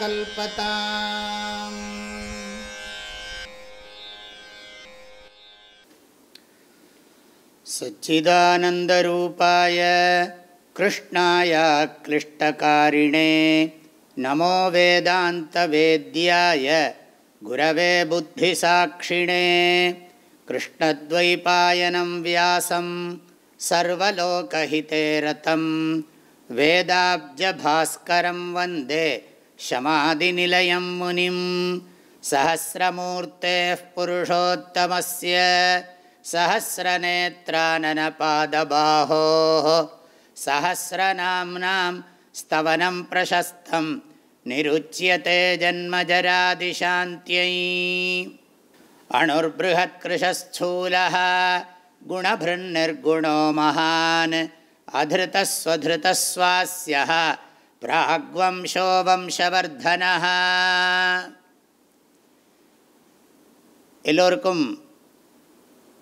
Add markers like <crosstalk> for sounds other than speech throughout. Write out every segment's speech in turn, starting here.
कल्पताम्। सच्चिदानन्दरूपाय कृष्णाय क्लिष्टकारिणे नमो वेदान्तवेद्याय गुरवे बुद्धिसाक्षिणे कृष्णद्वैपायनं व्यासं सर्वलोकहिते रतं वेदाब्जभास्करं वन्दे शमादिनिलयं मुनिं सहस्रमूर्तेः पुरुषोत्तमस्य सहस्रनेत्राननपादबाहोः सहस्रनाम्नां स्तवनं प्रशस्तं निरुच्यते जन्मजरादिशान्त्यै अणुर्बृहत्कृशस्थूलः गुणभृन्निर्गुणो महान् அதிருத்தஸ்வதிருத்தஸ்வாஸ்ய பிராக்வம்சோ வம்சவர்தன எல்லோருக்கும்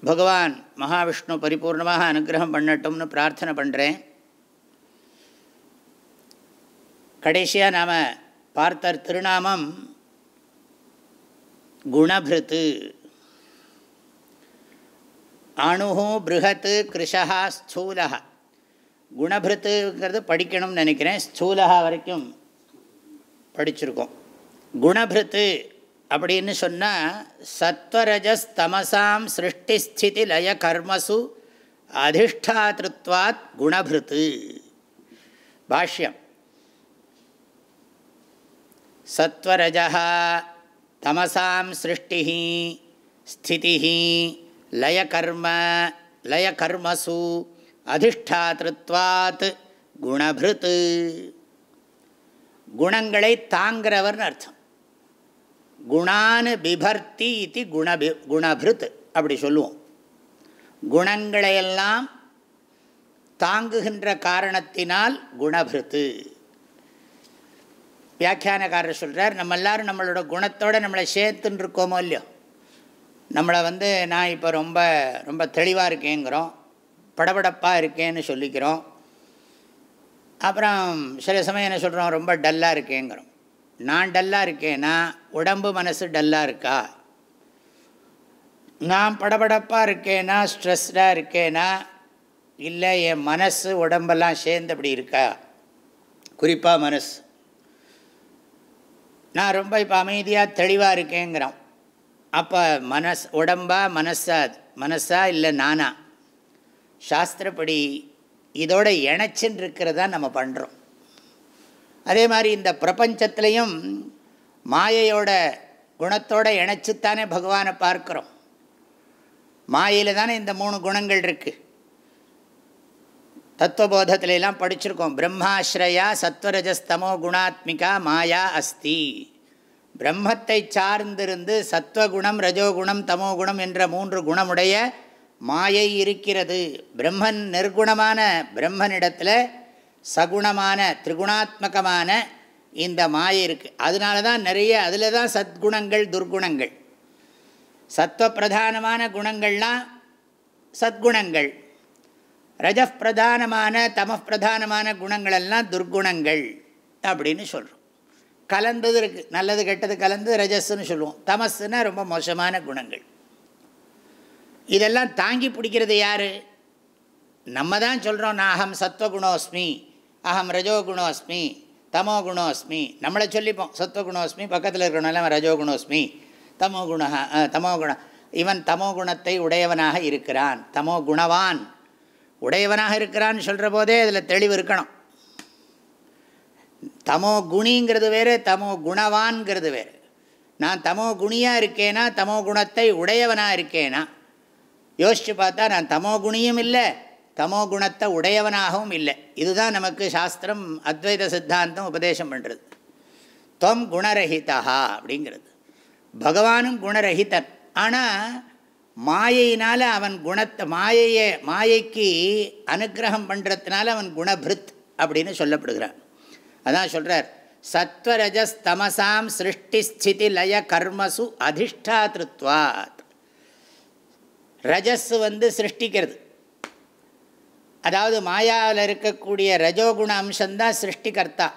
பகவான் மகாவிஷ்ணு பரிபூர்ணமாக அனுகிரகம் பண்ணட்டும்னு பிரார்த்தனை பண்ணுறேன் கடைசியாக நாம் பார்த்த திருநாமம் குணபிருத்து. அணு பிருகத் கிருஷா ஸ்தூலகா குணபிருத்துங்கிறது படிக்கணும்னு நினைக்கிறேன். ஸ்தூலகா வரைக்கும் படிச்சிருக்கோம். குணபிருத்து அப்படின்னு சொன்னால் சத்வரஜஸ் தமசாம் சிருஷ்டிஸ்திதி லய கர்மசு அதிஷ்டாதிருத்வாத் குணபிருத்து. பாஷ்யம். சத்வரஜா தமசாம் சிருஷ்டி ஸ்திதி லயகர்ம லயகர்மசு அதிஷ்டாத்திருத்வாத் குணபிருத்து குணங்களை தாங்கிறவர்னு அர்த்தம். குணான் பிபர்த்தி இது குணபி குணபிருத் அப்படி சொல்லுவோம். குணங்களையெல்லாம் தாங்குகின்ற காரணத்தினால் குணபிருத்து வியாக்கியானக்காரர் சொல்கிறார் நம்ம எல்லோரும் நம்மளோட குணத்தோடு நம்மளை சேர்த்துன்னு இருக்கோமோ இல்லையோ? நம்மளை வந்து நான் இப்போ ரொம்ப ரொம்ப தெளிவாக இருக்கேங்கிறோம். படபடப்பாக இருக்கேன்னு சொல்லிக்கிறோம். அப்புறம் சில சமயம் என்ன சொல்கிறோம் ரொம்ப டல்லாக இருக்கேங்கிறோம். நான் டல்லாக இருக்கேன்னா உடம்பு மனசு டல்லாக இருக்கா? நான் படபடப்பாக இருக்கேனா? ஸ்ட்ரெஸ்டாக இருக்கேனா? இல்லை என் மனசு உடம்பெல்லாம் சேர்ந்து அப்படி இருக்கா? குறிப்பாக மனசு. நான் ரொம்ப இப்போ அமைதியாக தெளிவாக இருக்கேங்கிறோம். அப்போ மனஸ் உடம்பா மனசா மனசா இல்லை நானா? சாஸ்திரப்படி இதோட இணைச்சின்னு இருக்கிறதா நம்ம பண்ணுறோம் அதே மாதிரி இந்த பிரபஞ்சத்துலேயும் மாயையோட குணத்தோடு இணைச்சித்தானே பகவானை பார்க்குறோம். மாயையில் தானே இந்த மூணு குணங்கள் இருக்குது தத்துவபோதத்திலெல்லாம் படிச்சிருக்கோம். பிரம்மாஸ்ரயா சத்வரஜஸ்தமோ குணாத்மிகா மாயா அஸ்தி. பிரம்மத்தை சார்ந்திருந்து சத்வகுணம் ரஜோகுணம் தமோகுணம் என்ற மூன்று குணமுடைய மாயை இருக்கிறது. பிரம்மன் நிர்குணமான பிரம்மனிடத்தில் சகுணமான திரிகுணாத்மகமான இந்த மாயை இருக்குது அதனால தான் நிறைய அதில் தான் சத்குணங்கள் துர்குணங்கள். சத்வப்பிரதானமான குணங்கள்லாம் சத்குணங்கள். ரஜப்பிரதானமான தமப்பிரதானமான குணங்களெல்லாம் துர்குணங்கள் அப்படின்னு சொல்கிறோம் கலந்தது இருக்குது நல்லது கெட்டது கலந்து ரஜஸ்ன்னு சொல்லுவோம். தமஸ்ன்னா ரொம்ப மோசமான குணங்கள். இதெல்லாம் தாங்கி பிடிக்கிறது யார்? நம்ம தான் சொல்கிறோம் நான் அகம் சத்வகுணோஸ்மி அகம் ரஜோகுணோஸ்மி தமோ குணோஸ்மி நம்மளை சொல்லிப்போம் சத்வகுணோஸ்மி பக்கத்தில் இருக்கிறனால ரஜோகுணோஸ்மி. தமோ தமோகுண. தமோ இவன் தமோ குணத்தை உடையவனாக இருக்கிறான் தமோ குணவான் உடையவனாக இருக்கிறான்னு சொல்கிற போதே அதில் தெளிவு இருக்கணும். தமோ குணிங்கிறது வேறு தமோ குணவான்கிறது வேறு. நான் தமோ குணியாக இருக்கேனா தமோ குணத்தை உடையவனாக இருக்கேனா? யோசித்து பார்த்தா நான் தமோ குணியும் இல்லை தமோ குணத்தை உடையவனாகவும் இல்லை. இதுதான் நமக்கு சாஸ்திரம் அத்வைத சித்தாந்தம் உபதேசம் பண்ணுறது தொம் குணரஹிதா அப்படிங்கிறது. பகவானும் குணரஹிதன் ஆனால் மாயையினால் அவன் குணத்தை மாயையை மாயைக்கு அனுகிரகம் பண்ணுறதுனால அவன் குணபிருத் அப்படின்னு சொல்லப்படுகிறான். அதான் சொல்கிறார் சத்வரஜஸ் தமசாம் சிருஷ்டி ஸ்திதி லய கர்மசு அதிஷ்டாதிருத்வாத். ரஜஸ் வந்து சிருஷ்டிக்கிறது. அதாவது மாயாவில் இருக்கக்கூடிய ரஜோகுண அம்சந்தான் சிருஷ்டிகர்த்தா.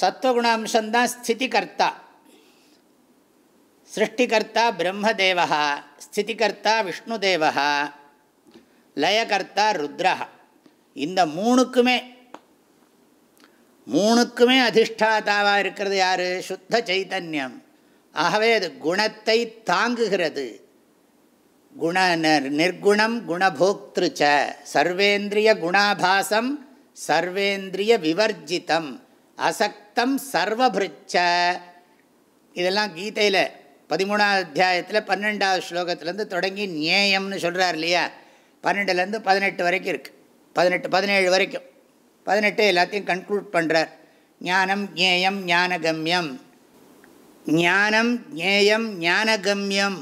சத்வகுண அம்சந்தான் ஸ்திதிகர்த்தா. சிருஷ்டிகர்த்தா பிரம்மதேவா ஸ்திதிகர்த்தா விஷ்ணுதேவா லயகர்த்தா ருத்ரா இந்த மூணுக்குமே மூணுக்குமே அதிஷ்டாதாவாக இருக்கிறது யார்? சுத்த சைத்தன்யம் ஆகவே அது குணத்தை தாங்குகிறது. குண நிர்குணம் குணபோக்திருச்ச சர்வேந்திரிய குணாபாசம் சர்வேந்திரிய விவர்ஜிதம் அசக்தம் சர்வபிருச்ச. இதெல்லாம் கீதையில் பதிமூணாவது அத்தியாயத்தில் பன்னெண்டாவது ஸ்லோகத்துலேருந்து தொடங்கி நியாயம்னு சொல்கிறார் இல்லையா? பன்னெண்டுலேருந்து பதினெட்டு வரைக்கும் இருக்குது பதினெட்டு பதினேழு வரைக்கும். பதினெட்டு எல்லாத்தையும் கன்க்ளூட் பண்ணுறார் ஞானம் ஞேயம் ஞானகம்யம். ஞானம் ஞேயம் ஞானகம்யம்.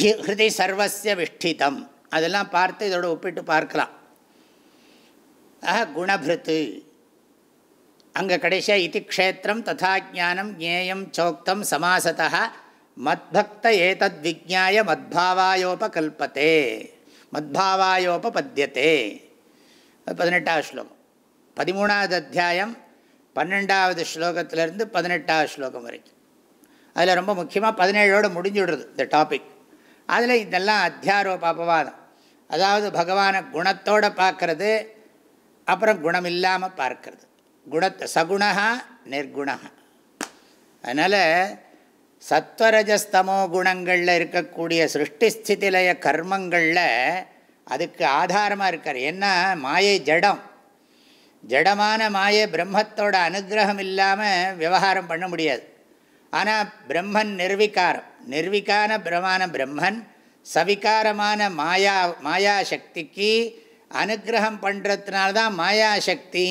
ஹிருதி சர்வசிய விஷ்டிதம். அதெல்லாம் பார்த்து இதோட ஒப்பிட்டு பார்க்கலாம். ஆஹா குணபிருத்து. அங்கே கடைசியாக இது க்ஷேத்திரம் ததா ஜானம் ஜேயம் சோக்தம் சமாசத்தா மத்பக்த ஏதத் விஜாய மத்பாவாயோபகல்பத்தே. மத்பாவாயோபபத்தியத்தே பதினெட்டாவது ஸ்லோகம். பதிமூணாவது அத்தியாயம் பன்னெண்டாவது ஸ்லோகத்திலேருந்து பதினெட்டாவது ஸ்லோகம் வரைக்கும். அதில் ரொம்ப முக்கியமாக பதினேழோடு முடிஞ்சு விடுறது இந்த டாபிக் அதில் இதெல்லாம் அத்தியாரோப அபவாதம். அதாவது பகவானை குணத்தோடு பார்க்கறது அப்புறம் குணம் இல்லாமல் பார்க்கறது. குணத்தை சகுணா நிர்குணா அதனால் சத்வரஜஸ்தமோ குணங்களில் இருக்கக்கூடிய சிருஷ்டிஸ்திதிலய கர்மங்களில் அதுக்கு ஆதாரமாக இருக்கார். என்ன மாயை ஜடம். ஜடமான மாயை பிரம்மத்தோட அனுகிரகம் இல்லாமல் விவகாரம் பண்ண முடியாது. ஆனால் பிரம்மன் நிர்வீகாரம். நிர்விகார பிரமான பிரம்மன் சவிகாரமான மாயா மாயா சக்திக்கு அனுகிரகம் பண்ணுறதுனால்தான் மாயாசக்தி.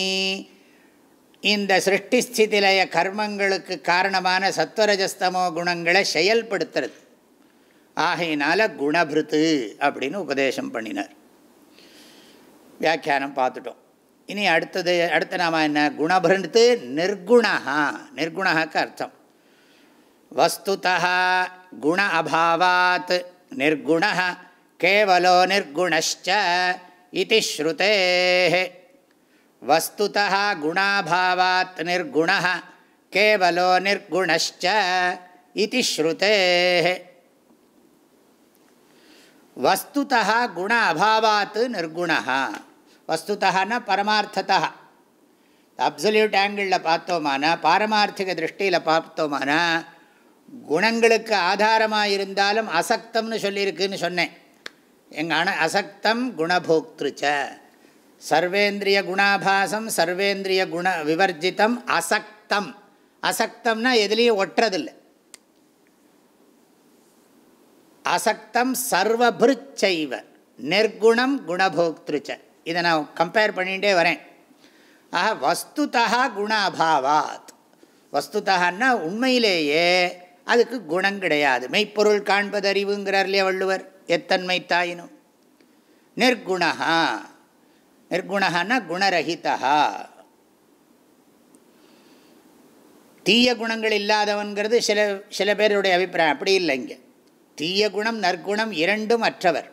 இந்த சிருஷ்டிஸ்திதிலய கர்மங்களுக்கு காரணமான சத்வரஜஸ்தமோ குணங்களை செயல்படுத்துறது. ஆகையினால குணபிருத்து அப்படின்னு உபதேசம் பண்ணினார். வியாக்கியானம் பார்த்துட்டோம். இனி அடுத்தது அடுத்த நாம என்ன? குணபிருத்து நிர்குணா நிர்குணாக்கு அர்த்தம். வஸ்துதா குண அபாவாத் நிர்குண கேவலோ நிர்குணச்ச இது ஸ்ருதே வஸ்துதா குணாபாவாத் நிர்குண கேவலோ நிர்குணச்ச இது ஸ்ருதே வஸ்துதா குண அபாவாத் நிர்குண வஸ்துதான்னா பரமார்த்ததா அப்சல்யூட் ஆங்கிளில் பார்த்தோமானா பாரமார்த்திக திருஷ்டியில் பார்த்தோமானா குணங்களுக்கு ஆதாரமாக இருந்தாலும் அசக்தம்னு சொல்லியிருக்குன்னு சொன்னேன். எங்கள் அண அசக்தம் குணபோக்திருச்ச. சர்வேந்திரிய குணாபாசம் சர்வேந்திரிய குண விவர்ஜிதம் அசக்தம். அசக்தம்னா எதுலேயும் ஒட்டுறதில்லை அசக்தம் சர்வபிருச்சைவ. நிர்குணம் குணபோக்திருச்ச. இதை நான் கம்பேர் பண்ணிகிட்டே வரேன். ஆக வஸ்துதா குண அபாவாத் வஸ்துதான்னா உண்மையிலேயே அதுக்கு குணம் கிடையாது. மெய்ப்பொருள் காண்பது அறிவுங்கிறார் இல்லையா வள்ளுவர். எத்தன்மை தாயினும். நிர்குணா நிர்குணான்னா குணரகிதா தீய குணங்கள் இல்லாதவன்கிறது சில சில பேருடைய அபிப்பிராயம். அப்படி இல்லை இங்கே. தீய குணம் நற்குணம் இரண்டும் அற்றவர்.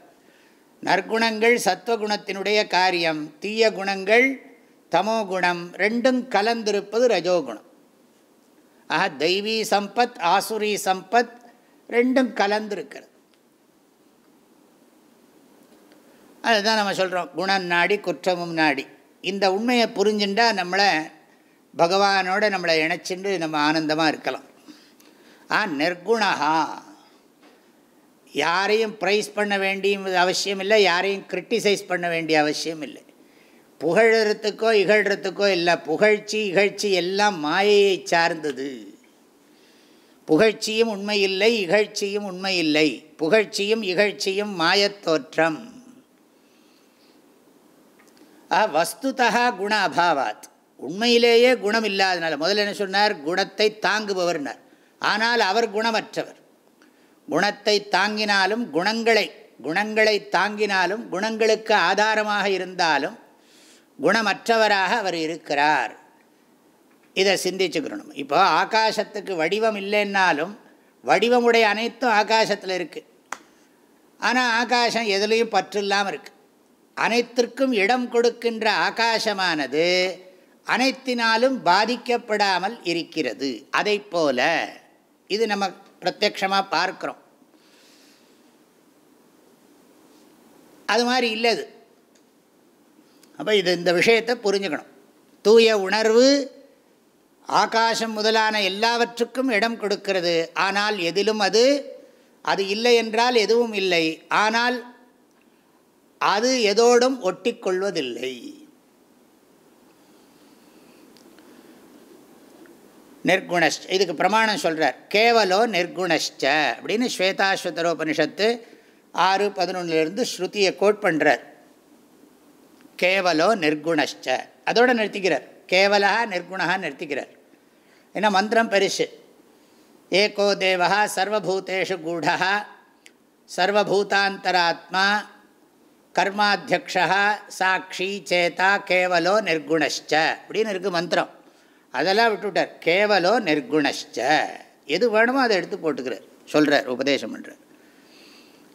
நற்குணங்கள் சத்வகுணத்தினுடைய காரியம். தீய குணங்கள் தமோகுணம் ரெண்டும் கலந்திருப்பது ரஜோகுணம். ஆக தெய்வீ சம்பத் ஆசுரி சம்பத் ரெண்டும் கலந்துருக்கிறது. அதுதான் நம்ம சொல்கிறோம் குணம் நாடி குற்றமும் நாடி. இந்த உண்மையை புரிஞ்சுட்டா நம்மளை பகவானோட நம்மளை இணைச்சிண்டு நம்ம ஆனந்தமாக இருக்கலாம். ஆ நிர்குணா யாரையும் ப்ரைஸ் பண்ண வேண்டிய அவசியம் இல்லை யாரையும் கிரிட்டிசைஸ் பண்ண வேண்டிய அவசியம் இல்லை. புகழறத்துக்கோ இகழ்கிறதுக்கோ இல்லை புகழ்ச்சி இகழ்ச்சி எல்லாம் மாயையை சார்ந்தது. புகழ்ச்சியும் உண்மையில்லை இகழ்ச்சியும் உண்மையில்லை. புகழ்ச்சியும் இகழ்ச்சியும் மாயத்தோற்றம் வஸ்துதா குண அபாவாத். உண்மையிலேயே குணம் இல்லாதனால முதல்ல என்ன சொன்னார்? குணத்தை தாங்குபவர்னார். ஆனால் அவர் குணமற்றவர். குணத்தை தாங்கினாலும் குணங்களை குணங்களை தாங்கினாலும் குணங்களுக்கு ஆதாரமாக இருந்தாலும் குணமற்றவராக அவர் இருக்கிறார். இதை சிந்திச்சுக்கிறணும் இப்போ ஆகாசத்துக்கு வடிவம் இல்லைன்னாலும் வடிவமுடைய அனைத்தும் ஆகாசத்தில் இருக்குது ஆனால் ஆகாசம் எதுலேயும் பற்று இல்லாமல் இருக்குது அனைத்திற்கும் இடம் கொடுக்கின்ற ஆகாசமானது அனைத்தினாலும் பாதிக்கப்படாமல் இருக்கிறது. அதை போல இது நம்ம பிரத்யக்ஷமாக பார்க்குறோம். அது மாதிரி இல்லை அப்போ இது இந்த விஷயத்தை புரிஞ்சுக்கணும். தூய உணர்வு ஆகாசம் முதலான எல்லாவற்றுக்கும் இடம் கொடுக்கிறது. ஆனால் எதிலும் அது அது இல்லை என்றால் எதுவும் இல்லை. ஆனால் அது எதோடும் ஒட்டிக்கொள்வதில்லை நிர்குணஷ்ட இதுக்கு பிரமாணம் சொல்கிறார் கேவலோ நிர்குணஷ்ட அப்படின்னு ஸ்வேதாஸ்வதரோபனிஷத்து ஆறு பதினொன்னுலேருந்து ஸ்ருதியை கோட் பண்ணுறார் கேவலோ நிர்குணஷ்ட. அதோடு நிறுத்திக்கிறார். கேவலா நிர்குணா நிறுத்திக்கிறார். ஏன்னா மந்திரம் பெருசு. ஏகோ தேவா சர்வபூதேஷு கூடா சர்வபூதாந்தராத்மா கர்மாத்தியக்ஷா சாட்சி சேதா கேவலோ நிர்குணஷ்ட. அப்படின்னு இருக்குது மந்திரம். அதெல்லாம் விட்டுவிட்டார் கேவலோ நிர்குணஷ்ட. எது வேணுமோ அதை எடுத்து போட்டுக்கிறார். சொல்கிறார் உபதேசம் பண்ணுறார்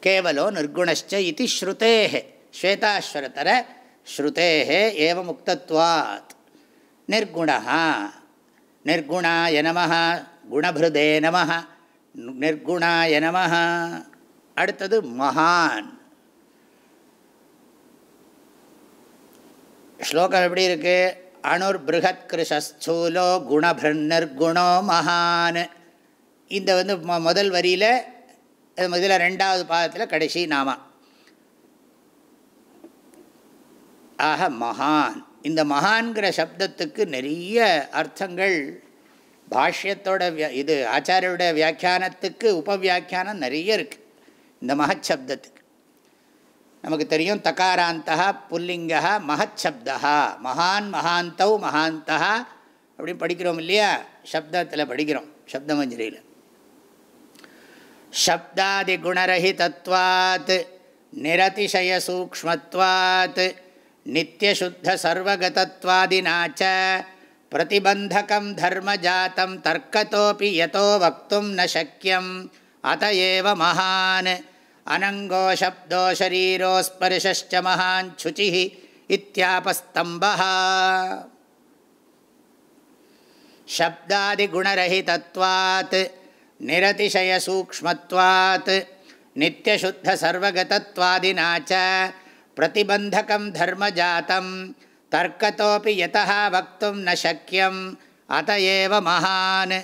கேவலோ நிர்குணஷ்ட இது ஸ்ருதே ஸ்வேதாஸ்வரத்தரை ஸ்ருதே ஏவ முக்தத்வாத் நிர்குணா நிர்குணாய நம குணபிருதே நம நிர்குணாய நம அடுத்தது மகான். ஸ்லோகம் எப்படி இருக்கு? அணுர் பிருகத் கிருஷஸ்தூலோ குணபிருநிர்குணோ மகான். இந்த வந்து முதல் வரியில் இதில் ரெண்டாவது பாதத்தில் கடைசி நாமா. ஆக மகான். இந்த மகான்கிற சப்தத்துக்கு நிறைய அர்த்தங்கள். பாஷ்யத்தோட வியா இது ஆச்சாரியோட வியாக்கியானத்துக்கு உபவியாக்கியானம் நிறைய இருக்குது இந்த மகச்சப்தத்துக்கு. நமக்கு தெரியும் தகாராந்தா புல்லிங்கா மகச்சப்தா மகான் மகாந்தௌ மகாந்தா அப்படின்னு படிக்கிறோம் இல்லையா? சப்தத்தில் படிக்கிறோம் சப்தமஞ்சரியில். சப்தாதி குணரஹி தத்வாத் நிரதிசய சூக்மத்வாத் नित्यशुद्धसर्वगतत्वादिना च प्रतिबन्धकं धर्मजातं तर्कतोऽपि यतो वक्तुं न शक्यम् अत एव महान् अनङ्गो शब्दो शरीरोस्पर्शश्च महाञ्छुचिः इत्यापस्तम्भः शब्दादिगुणरहितत्वात् निरतिशयसूक्ष्मत्वात् नित्यशुद्धसर्वगतत्वादिना च प्रतिबन्धकं धर्मजातं तर्कतोऽपि यतः वक्तुं न शक्यम् अत एव महान्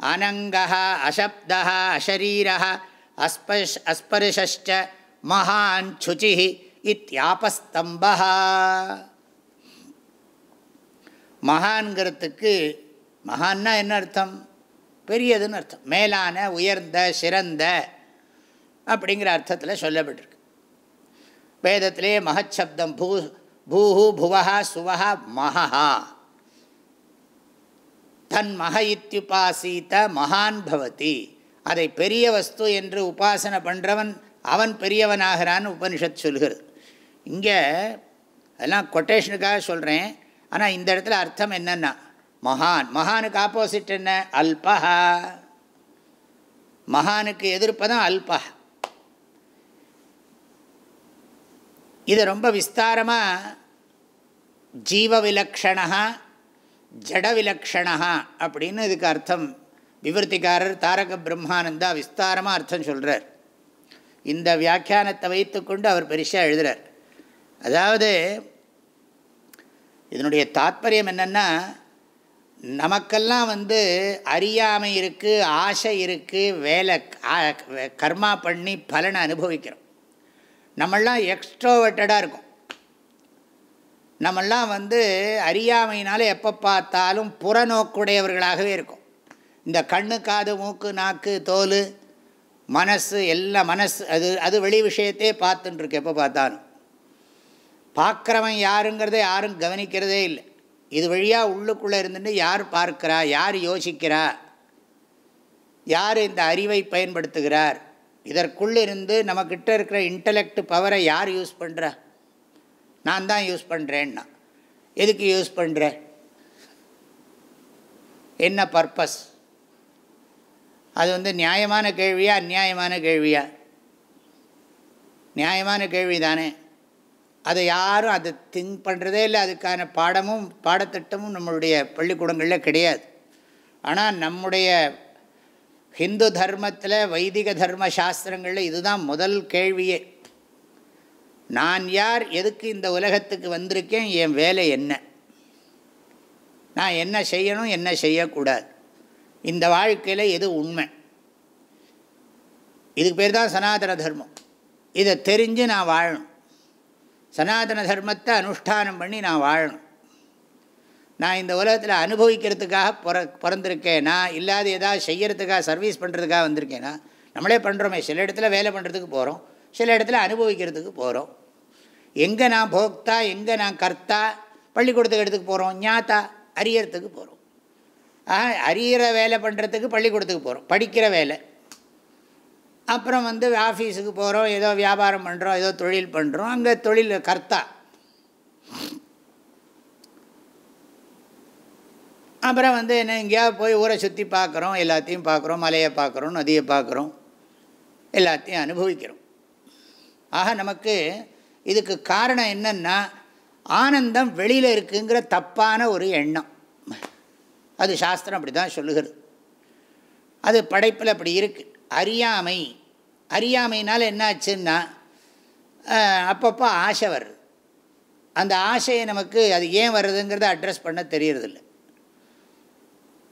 अनङ्गः अशब्दः अशरीरः अस्पर्श अस्पर्शश्च महान् शुचिः इत्यापस्तम्भः மகான்கிறதுக்கு மகான்னா என்ன அர்த்தம் பெரியதுன்னு அர்த்தம் மேலான உயர்ந்த சிறந்த அப்படிங்கிற அர்த்தத்தில் சொல்லப்பட்டிருக்கு வேதத்திலே மகச்சப்தம் பூ பூஹு புவஹா சுவஹா மகஹா தன் மக இத்தியுபாசீத்த மகான் பவதி. அதை பெரிய வஸ்து என்று உபாசனை பண்ணுறவன் அவன் பெரியவனாகிறான்னு உபனிஷத் சொல்கிறது இங்கே அதெல்லாம் கொட்டேஷனுக்காக சொல்கிறேன் ஆனால் இந்த இடத்துல அர்த்தம் என்னென்னா மகான் மகானுக்கு ஆப்போசிட் என்ன? அல்பஹா. மகானுக்கு எதிர்ப்பதான் அல்பஹா. இதை ரொம்ப விஸ்தாரமாக ஜீவ விலக்ஷணா ஜட விலக்ஷணா அப்படின்னு இதுக்கு அர்த்தம். விவருத்திக்காரர் தாரக பிரம்மானந்தா விஸ்தாரமாக அர்த்தம் சொல்கிறார் இந்த வியாக்கியானத்தை வைத்துக்கொண்டு அவர் பெருசாக எழுதுகிறார் அதாவது இதனுடைய தாத்பரியம் என்னென்னா நமக்கெல்லாம் வந்து அறியாமை இருக்குது ஆசை இருக்குது வேலை கர்மா பண்ணி பலனை அனுபவிக்கிறோம். நம்மெல்லாம் எக்ஸ்ட்ரோவர்ட்டடாக இருக்கும். நம்மெல்லாம் வந்து அறியாமையினால எப்போ பார்த்தாலும் புறநோக்குடையவர்களாகவே இருக்கும். இந்த கண்ணு காது மூக்கு நாக்கு தோல் மனசு எல்லாம் மனசு அது அது வெளி விஷயத்தையே பார்த்துட்டுருக்கு எப்போ பார்த்தாலும். பார்க்குறவன் யாருங்கிறத யாரும் கவனிக்கிறதே இல்லை. இது வழியாக உள்ளுக்குள்ளே இருந்துட்டு யார் பார்க்கிறா யார் யோசிக்கிறா யார் இந்த அறிவை பயன்படுத்துகிறார் இதற்குள்ளிருந்து நம்மக்கிட்ட இருக்கிற இன்டலெக்ட் பவரை யார் யூஸ் பண்ணுற நான் தான் யூஸ் பண்ணுறேன்னா எதுக்கு யூஸ் பண்ணுற என்ன பர்பஸ் அது வந்து நியாயமான கேள்வியா அந்நியாயமான கேள்வியா? நியாயமான கேள்வி தானே அதை யாரும் அதை திங்க் பண்ணுறதே இல்லை. அதுக்கான பாடமும் பாடத்திட்டமும் நம்மளுடைய பள்ளிக்கூடங்களில் கிடையாது. ஆனால் நம்முடைய ஹிந்து தர்மத்தில் வைதிக தர்ம சாஸ்திரங்களில் இதுதான் முதல் கேள்வியே. நான் யார் எதுக்கு இந்த உலகத்துக்கு வந்திருக்கேன் என் வேலை என்ன? நான் என்ன செய்யணும் என்ன செய்யக்கூடாது? இந்த வாழ்க்கையில் எது உண்மை? இதுக்கு பேர் தான் சனாதன தர்மம். இதை தெரிஞ்சு நான் வாழணும். சனாதன தர்மத்தை அனுஷ்டானம் பண்ணி நான் வாழணும். நான் இந்த உலகத்தில் அனுபவிக்கிறதுக்காக பிற பிறந்திருக்கேனா. இல்லாத ஏதாவது செய்கிறதுக்காக சர்வீஸ் பண்ணுறதுக்காக வந்திருக்கேனா? நம்மளே பண்ணுறோமே சில இடத்துல வேலை பண்ணுறதுக்கு போகிறோம் சில இடத்துல அனுபவிக்கிறதுக்கு போகிறோம் எங்கே நான் போக்தா எங்கே நான் கர்த்தா பள்ளிக்கூடத்துக்கு இடத்துக்கு போகிறோம் ஞாத்தா அறியறதுக்கு போகிறோம் ஆக அறியிற வேலை பண்ணுறதுக்கு பள்ளிக்கூடத்துக்கு போகிறோம் படிக்கிற வேலை. அப்புறம் வந்து ஆஃபீஸுக்கு போகிறோம் ஏதோ வியாபாரம் பண்ணுறோம் ஏதோ தொழில் பண்ணுறோம் அங்கே தொழில் கர்த்தா. அப்புறம் வந்து என்ன எங்கேயாவது போய் ஊரை சுற்றி பார்க்குறோம் எல்லாத்தையும் பார்க்குறோம் மலையை பார்க்குறோம் நதியை பார்க்குறோம் எல்லாத்தையும் அனுபவிக்கிறோம். ஆக நமக்கு இதுக்கு காரணம் என்னென்னா ஆனந்தம் வெளியில் இருக்குங்கிற தப்பான ஒரு எண்ணம். அது சாஸ்திரம் அப்படி தான் சொல்லுகிறது. அது படைப்பில் அப்படி இருக்குது அறியாமை. அறியாமைனால் என்னாச்சுன்னா அப்பப்போ ஆசை வருது. அந்த ஆசையை நமக்கு அது ஏன் வருதுங்கிறத அட்ரஸ் பண்ண தெரியறதில்லை.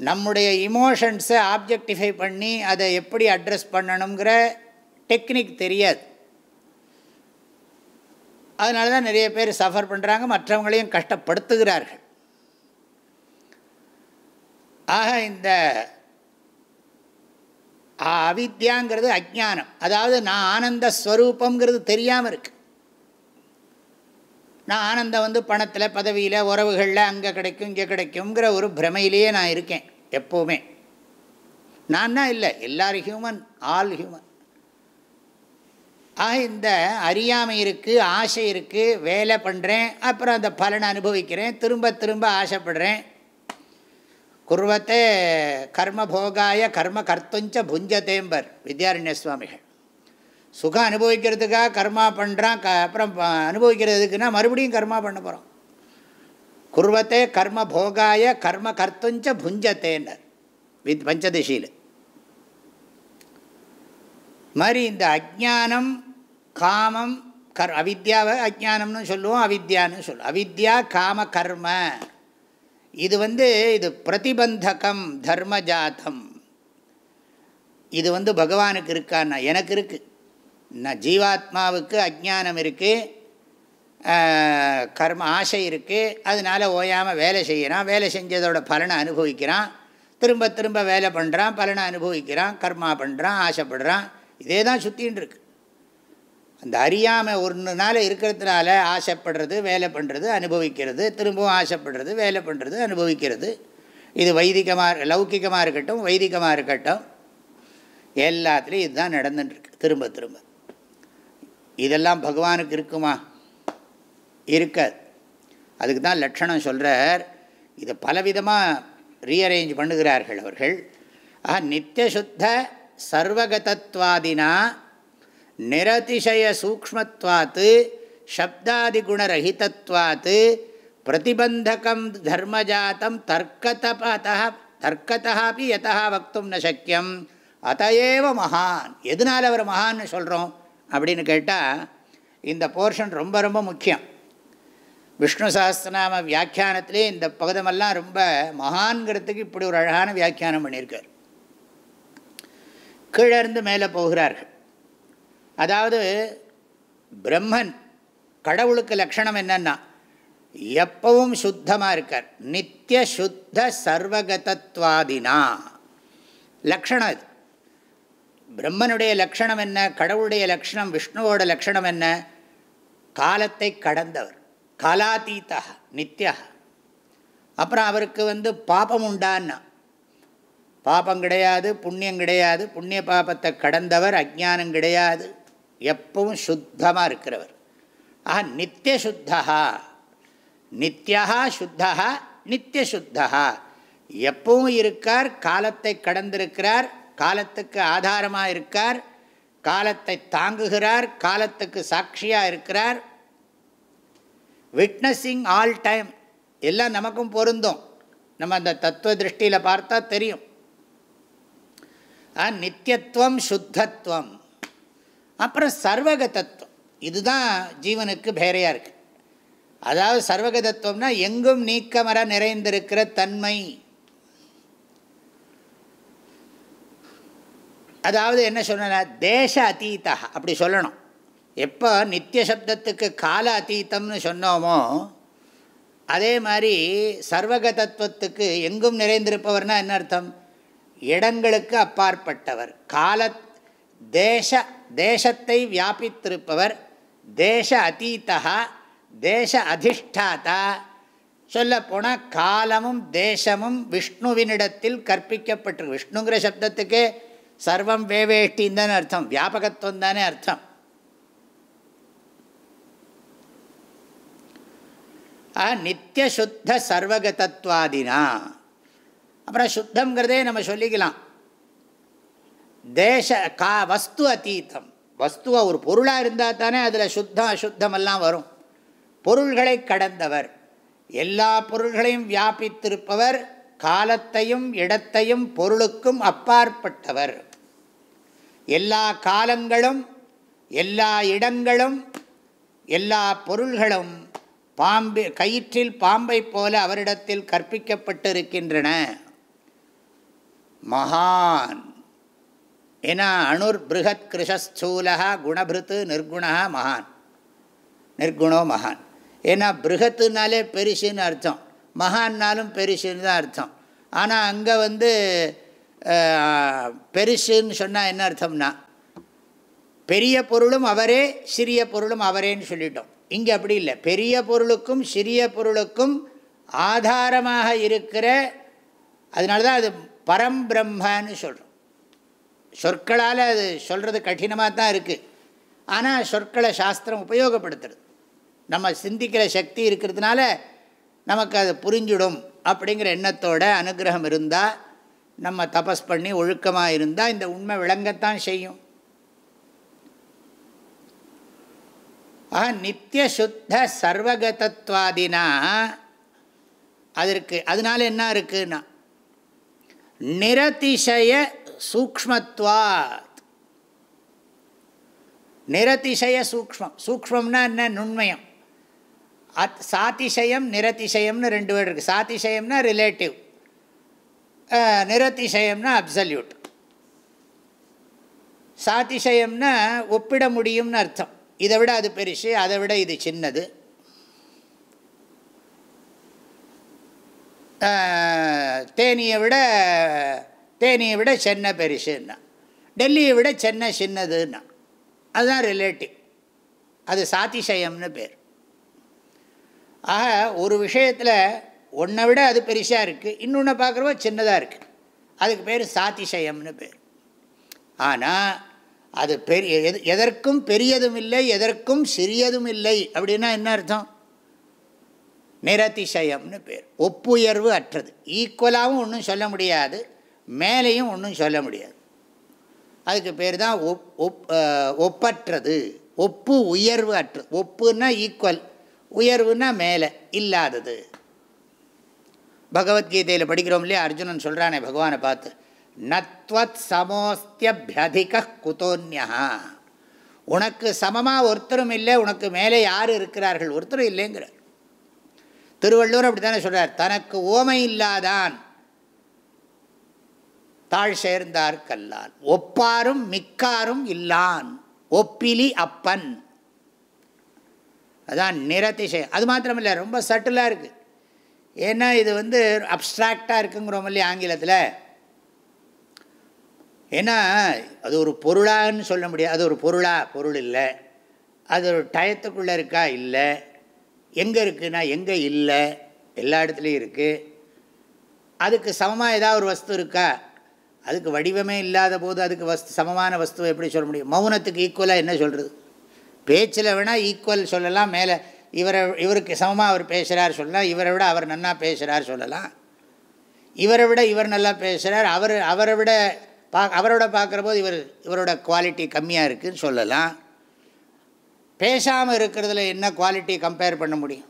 நம்முடைய இமோஷன்ஸை ஆப்ஜெக்டிஃபை பண்ணி அதை எப்படி அட்ரஸ் பண்ணணுங்கிற டெக்னிக் தெரியாது. அதனால தான் நிறைய பேர் சஃபர் பண்ணுறாங்க மற்றவங்களையும் கஷ்டப்படுத்துகிறார்கள். ஆக இந்த அவித்யாங்கிறது அஜானம் அதாவது நான் ஆனந்த ஸ்வரூபங்கிறது தெரியாமல் இருக்குது நான் ஆனந்தம் வந்து பணத்தில் பதவியில் உறவுகளில் அங்கே கிடைக்கும் இங்கே கிடைக்குங்கிற ஒரு பிரமையிலேயே நான் இருக்கேன் எப்போவுமே. நான் தான் இல்லை எல்லோரும் ஹியூமன் ஆல் ஹியூமன் ஆக இந்த அறியாமை இருக்குது ஆசை இருக்குது வேலை பண்ணுறேன் அப்புறம் அந்த பலனை அனுபவிக்கிறேன் திரும்ப திரும்ப ஆசைப்படுறேன். குர்வத்தே கர்ம போகாய கர்ம கர்த்தஞ்ச புஞ்சதேம்பர் வித்யாரண்ய சுவாமிகள் சுகம் அனுபவிக்கிறதுக்காக கர்மா பண்ணுறான் க அப்புறம் அனுபவிக்கிறதுக்குன்னா மறுபடியும் கர்மா பண்ண போகிறோம் குருவத்தே கர்ம போகாய கர்ம கர்த்தஞ்ச புஞ்சத்தேன்னர் வித் பஞ்சதிஷியில். மாதிரி இந்த அஜானம் காமம் கர் அவித்யாவை அஜானம்னு சொல்லுவோம் அவித்யான்னு சொல்லுவோம். அவித்யா காம கர்ம. இது வந்து இது பிரதிபந்தகம் தர்மஜாத்தம் இது வந்து பகவானுக்கு இருக்கான்னா எனக்கு இருக்குது நான் ஜீவாத்மாவுக்கு அஜானம் இருக்குது கர்ம ஆசை இருக்குது அதனால் ஓயாமல் வேலை செய்கிறான் வேலை செஞ்சதோட பலனை அனுபவிக்கிறான். திரும்ப திரும்ப வேலை பண்ணுறான் பலனை அனுபவிக்கிறான் கர்மா பண்ணுறான் ஆசைப்படுறான். இதே தான் சுற்றின்னு இருக்கு. அந்த அறியாமல் ஒன்று நாள் இருக்கிறதுனால ஆசைப்படுறது வேலை பண்ணுறது அனுபவிக்கிறது திரும்பவும் ஆசைப்படுறது வேலை பண்ணுறது அனுபவிக்கிறது. இது வைதிகமாக லௌக்கிகமாக இருக்கட்டும் வைதிகமாக இருக்கட்டும். எல்லாத்துலேயும் இதுதான் நடந்துட்டுருக்கு திரும்ப திரும்ப. இதெல்லாம் பகவானுக்கு இருக்குமா? இருக்காது. அதுக்கு தான் லட்சணம் சொல்கிறார் இதை பலவிதமாக ரீஅரேஞ்ச் பண்ணுகிறார்கள் அவர்கள். ஆக நித்தியசுத்த சர்வகதத்வாதினா நிரதிசய சூக்மத்வாத்து சப்தாதிகுணரகிதத்வாத்து பிரதிபந்தகம் தர்மஜாத்தம் தர்க்கதபத தர்க்கத்தாப்பி யதா வக்தும் ந சக்கியம். அதையேவ மகான். எதனால் அவர் மகான்னு சொல்கிறோம் அப்படின்னு கேட்டால் இந்த போர்ஷன் ரொம்ப ரொம்ப முக்கியம். விஷ்ணு சாஸ்திரநாம வியாக்கியானத்திலே இந்த பகுதமெல்லாம் ரொம்ப மகான்கிறதுக்கு இப்படி ஒரு அழகான வியாக்கியானம் பண்ணியிருக்கார். கீழேருந்து மேலே போகிறார்கள். அதாவது பிரம்மன் கடவுளுக்கு லக்ஷணம் என்னென்னா எப்பவும் சுத்தமாக இருக்கார். நித்திய சுத்த சர்வகதத்வாதினா. லக்ஷணம் அது. பிரம்மனுடைய லக்ஷணம் என்ன? கடவுளுடைய லக்ஷணம் விஷ்ணுவோட லக்ஷணம் என்ன? காலத்தை கடந்தவர். காலாத்தீத்தா நித்யா. அப்புறம் அவருக்கு வந்து பாபம் உண்டான்னா. பாபம் கிடையாது புண்ணியம் கிடையாது. புண்ணிய பாபத்தை கடந்தவர் அஜானம் கிடையாது. எப்பவும் சுத்தமாக இருக்கிறவர். ஆஹா நித்திய சுத்தா நித்யா சுத்தா நித்திய சுத்தா எப்பவும் இருக்கார் காலத்தை கடந்திருக்கிறார் காலத்துக்கு ஆதாரமாக இருக்கார் காலத்தை தாங்குகிறார் காலத்துக்கு சாட்சியாக இருக்கிறார். விட்னஸிங் ஆல் டைம் எல்லாம் நமக்கும் பொருந்தும். நம்ம அந்த தத்துவ திருஷ்டியில் பார்த்தா தெரியும். நித்தியத்துவம் சுத்தத்துவம். அப்புறம் சர்வகதத்துவம் இதுதான் ஜீவனுக்கு பேரையாக இருக்குது அதாவது சர்வகதத்துவம்னா எங்கும் நீக்கமர நிறைந்திருக்கிற தன்மை. அதாவது என்ன சொன்ன தேச அத்தீதா அப்படி சொல்லணும். எப்போ நித்திய சப்தத்துக்கு கால அதீத்தம்னு சொன்னோமோ அதே மாதிரி சர்வகதத்துவத்துக்கு எங்கும் நிறைந்திருப்பவர்னா என்ன அர்த்தம்? இடங்களுக்கு அப்பாற்பட்டவர். கால தேச தேசத்தை வியாபித்திருப்பவர். தேச அத்தீத்தா தேச அதிஷ்டாதா. சொல்லப்போனால் காலமும் தேசமும் விஷ்ணுவினிடத்தில் கற்பிக்கப்பட்டிருக்கு விஷ்ணுங்கிற சப்தத்துக்கே சர்வம் வேவேஷ்டின்னு தானே அர்த்தம். வியாபகத்துவம் தானே அர்த்தம். நித்திய சுத்த சர்வகதத்வாதினா அப்புறம் சுத்தங்கிறதே நம்ம சொல்லிக்கலாம். தேச கா வஸ்து அத்தீத்தம் வஸ்துவா ஒரு பொருளாக இருந்தால் தானே அதில் சுத்தம் அசுத்தமெல்லாம் வரும். பொருள்களை கடந்தவர். எல்லா பொருள்களையும் வியாபித்திருப்பவர் காலத்தையும் இடத்தையும் பொருளுக்கும் அப்பாற்பட்டவர். எல்லா காலங்களும் எல்லா இடங்களும் எல்லா பொருள்களும் பாம்பு கயிற்றில் பாம்பை போல அவரிடத்தில் கற்பிக்கப்பட்டிருக்கின்றன. மகான். ஏன்னா அணுர் பிருகத் கிருஷஸ்தூலா குணபிருத்து நிர்குணா மகான். நிர்குணோ மகான். ஏன்னா பிருகத்துனாலே பெருசுன்னு அர்த்தம். மகான்னாலும் பெருசுன்னு தான் அர்த்தம். ஆனால் அங்கே வந்து பெருசுன்னு சொன்னால் என்ன அர்த்தம்னா பெரிய பொருளும் அவரே சிறிய பொருளும் அவரேன்னு சொல்லிட்டோம். இங்கே அப்படி இல்லை. பெரிய பொருளுக்கும் சிறிய பொருளுக்கும் ஆதாரமாக இருக்கிற அதனால தான் அது பரம்பிரம்மன்னு சொல்கிறோம் சொற்களால் அது சொல்கிறது கடினமாக தான் இருக்குது ஆனால் சொற்களை சாஸ்திரம் உபயோகப்படுத்துறது. நம்ம சிந்திக்கிற சக்தி இருக்கிறதுனால நமக்கு அது புரிஞ்சிடும் அப்படிங்கிற எண்ணத்தோட அனுகிரகம் இருந்தால் நம்ம தபஸ் பண்ணி ஒழுக்கமாக இருந்தால் இந்த உண்மை விளங்கத்தான் செய்யும். ஆக நித்திய சுத்த சர்வகதத்வாதினா அதற்கு அதனால என்ன இருக்குன்னா நிரதிசய சூக்மத்வாத் நிரதிசய சூக்மம் சூக்மம்னா என்ன? நுண்மயம். அத் சாதிசயம் நிரதிசயம்னு ரெண்டு பேர் இருக்குது சாதிசயம்னா ரிலேட்டிவ் நிரதிசயம்னா அப்சல்யூட் சாதிசயம்னா ஒப்பிட முடியும்னு அர்த்தம். இதை விட அது பெருசு அதை விட இது சின்னது. தேனியை விட தேனியை விட சென்னை பெருசுன்னா. டெல்லியை விட சென்னை சின்னதுன்னா. அதுதான் ரிலேட்டிவ் அது சாதிசயம்னு பேர். ஆக ஒரு விஷயத்தில் ஒன்றை விட அது பெருசாக இருக்குது இன்னொன்று பார்க்குறப்போ சின்னதாக இருக்குது அதுக்கு பேர் சாதிசயம்னு பேர். ஆனால் அது பெரிய எது எதற்கும் பெரியதும் இல்லை எதற்கும் சிறியதும் இல்லை அப்படின்னா என்ன அர்த்தம்? நிரதிசயம்னு பேர். ஒப்புயர்வு அற்றது. ஈக்குவலாகவும் ஒன்றும் சொல்ல முடியாது மேலேயும் ஒன்றும் சொல்ல முடியாது. அதுக்கு பேர் தான் ஒப் ஒப் ஒப்பற்றது. ஒப்பு உயர்வு அற்றது. ஒப்புன்னா ஈக்குவல் உயர்வுன்னா மேலே இல்லாதது. பகவத்கீதையில் படிக்கிறோம் இல்லையா? அர்ஜுனன் சொல்கிறானே பகவானை பார்த்து நத்வத் சமோஸ்தியபியதிக குதோன்யா. உனக்கு சமமாக ஒருத்தரும் இல்லை உனக்கு மேலே யார் இருக்கிறார்கள்? ஒருத்தரும் இல்லைங்கிறார். திருவள்ளுவர் அப்படி தானே சொல்கிறார் தனக்கு ஓமை இல்லாதான் தாழ் சேர்ந்தார் கல்லால். ஒப்பாரும் மிக்காரும் இல்லான். ஒப்பிலி அப்பன். அதான் நிரதிசயம். அது மாத்திரமில்லை ரொம்ப சட்டிலாக இருக்குது ஏன்னா இது வந்து அப்ட்ராக்டாக இருக்குங்கிறோம் இல்லையா ஆங்கிலத்தில்? ஏன்னா அது ஒரு பொருளான்னு சொல்ல முடியாது. அது ஒரு பொருளா? பொருள் இல்லை. அது ஒரு டயத்துக்குள்ளே இருக்கா? இல்லை. எங்கே இருக்குன்னா எங்கே இல்லை. எல்லா இடத்துலையும் இருக்குது அதுக்கு சமமாக ஏதாவது ஒரு வஸ்து இருக்கா? அதுக்கு வடிவமே இல்லாத போது அதுக்கு வஸ்து சமமான வஸ்துவை எப்படி சொல்ல முடியும்? மௌனத்துக்கு ஈக்குவலாக என்ன சொல்கிறது பேச்சில் வேணால் ஈக்குவல் சொல்லலாம் மேலே இவரை இவருக்கு சமமாக அவர் பேசுகிறார் சொல்லலாம் இவரை விட அவர் நன்னா பேசுகிறார் சொல்லலாம். இவரை விட இவர் நல்லா பேசுகிறார் அவர் அவரை விட பா அவரோட பார்க்குற போது இவர் இவரோட குவாலிட்டி கம்மியாக இருக்குதுன்னு சொல்லலாம். பேசாமல் இருக்கிறதுல என்ன குவாலிட்டி கம்பேர் பண்ண முடியும்?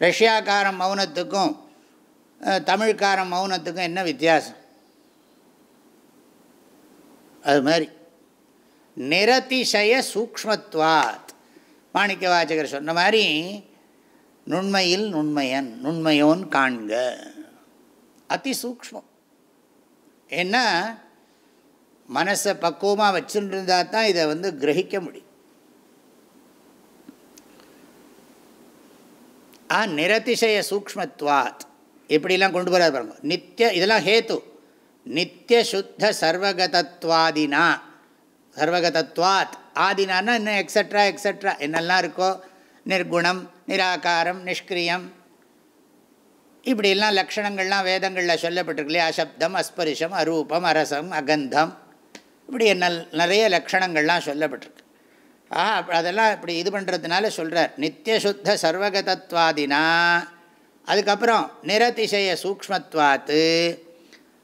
ரஷ்யாக்காரன் மௌனத்துக்கும் தமிழ்காரன் மௌனத்துக்கும் என்ன வித்தியாசம்? அது மாதிரி. நிரதிசய சூக்மத்வார் மாணிக்க வாச்சகர் சொன்ன மாதிரி நுண்மையில் நுண்மையன் நுண்மையோன் காண்க. அதி சூக்மம் ஏன்னா மனசை பக்குவமாக வச்சுருந்தா தான் இதை வந்து கிரகிக்க முடியும். ஆ நிரதிசய சூக்மத்வாத் எப்படிலாம் கொண்டு போகிறார் பாருங்க. நித்திய இதெல்லாம் ஹேத்து. நித்திய சுத்த சர்வகதத்வாதினா. சர்வகதத்வாத் ஆதினான்னா இன்னும் எக்ஸட்ரா எக்ஸட்ரா என்னெல்லாம் இருக்கோ நிர்குணம் நிராகாரம் நிஷ்கிரியம். இப்படிலாம் லக்ஷணங்கள்லாம் வேதங்களில் சொல்லப்பட்டிருக்கு இல்லையா? அசப்தம் அஸ்பரிஷம் அரூபம் அரசம் அகந்தம். இப்படி என்ன நிறைய லக்ஷணங்கள்லாம் சொல்லப்பட்டிருக்கு. ஆ அதெல்லாம் இப்படி இது பண்ணுறதுனால சொல்கிறார் நித்தியசுத்த சர்வகதத்வாதினா அதுக்கப்புறம் நிரதிசய சூக்மத்வாத்து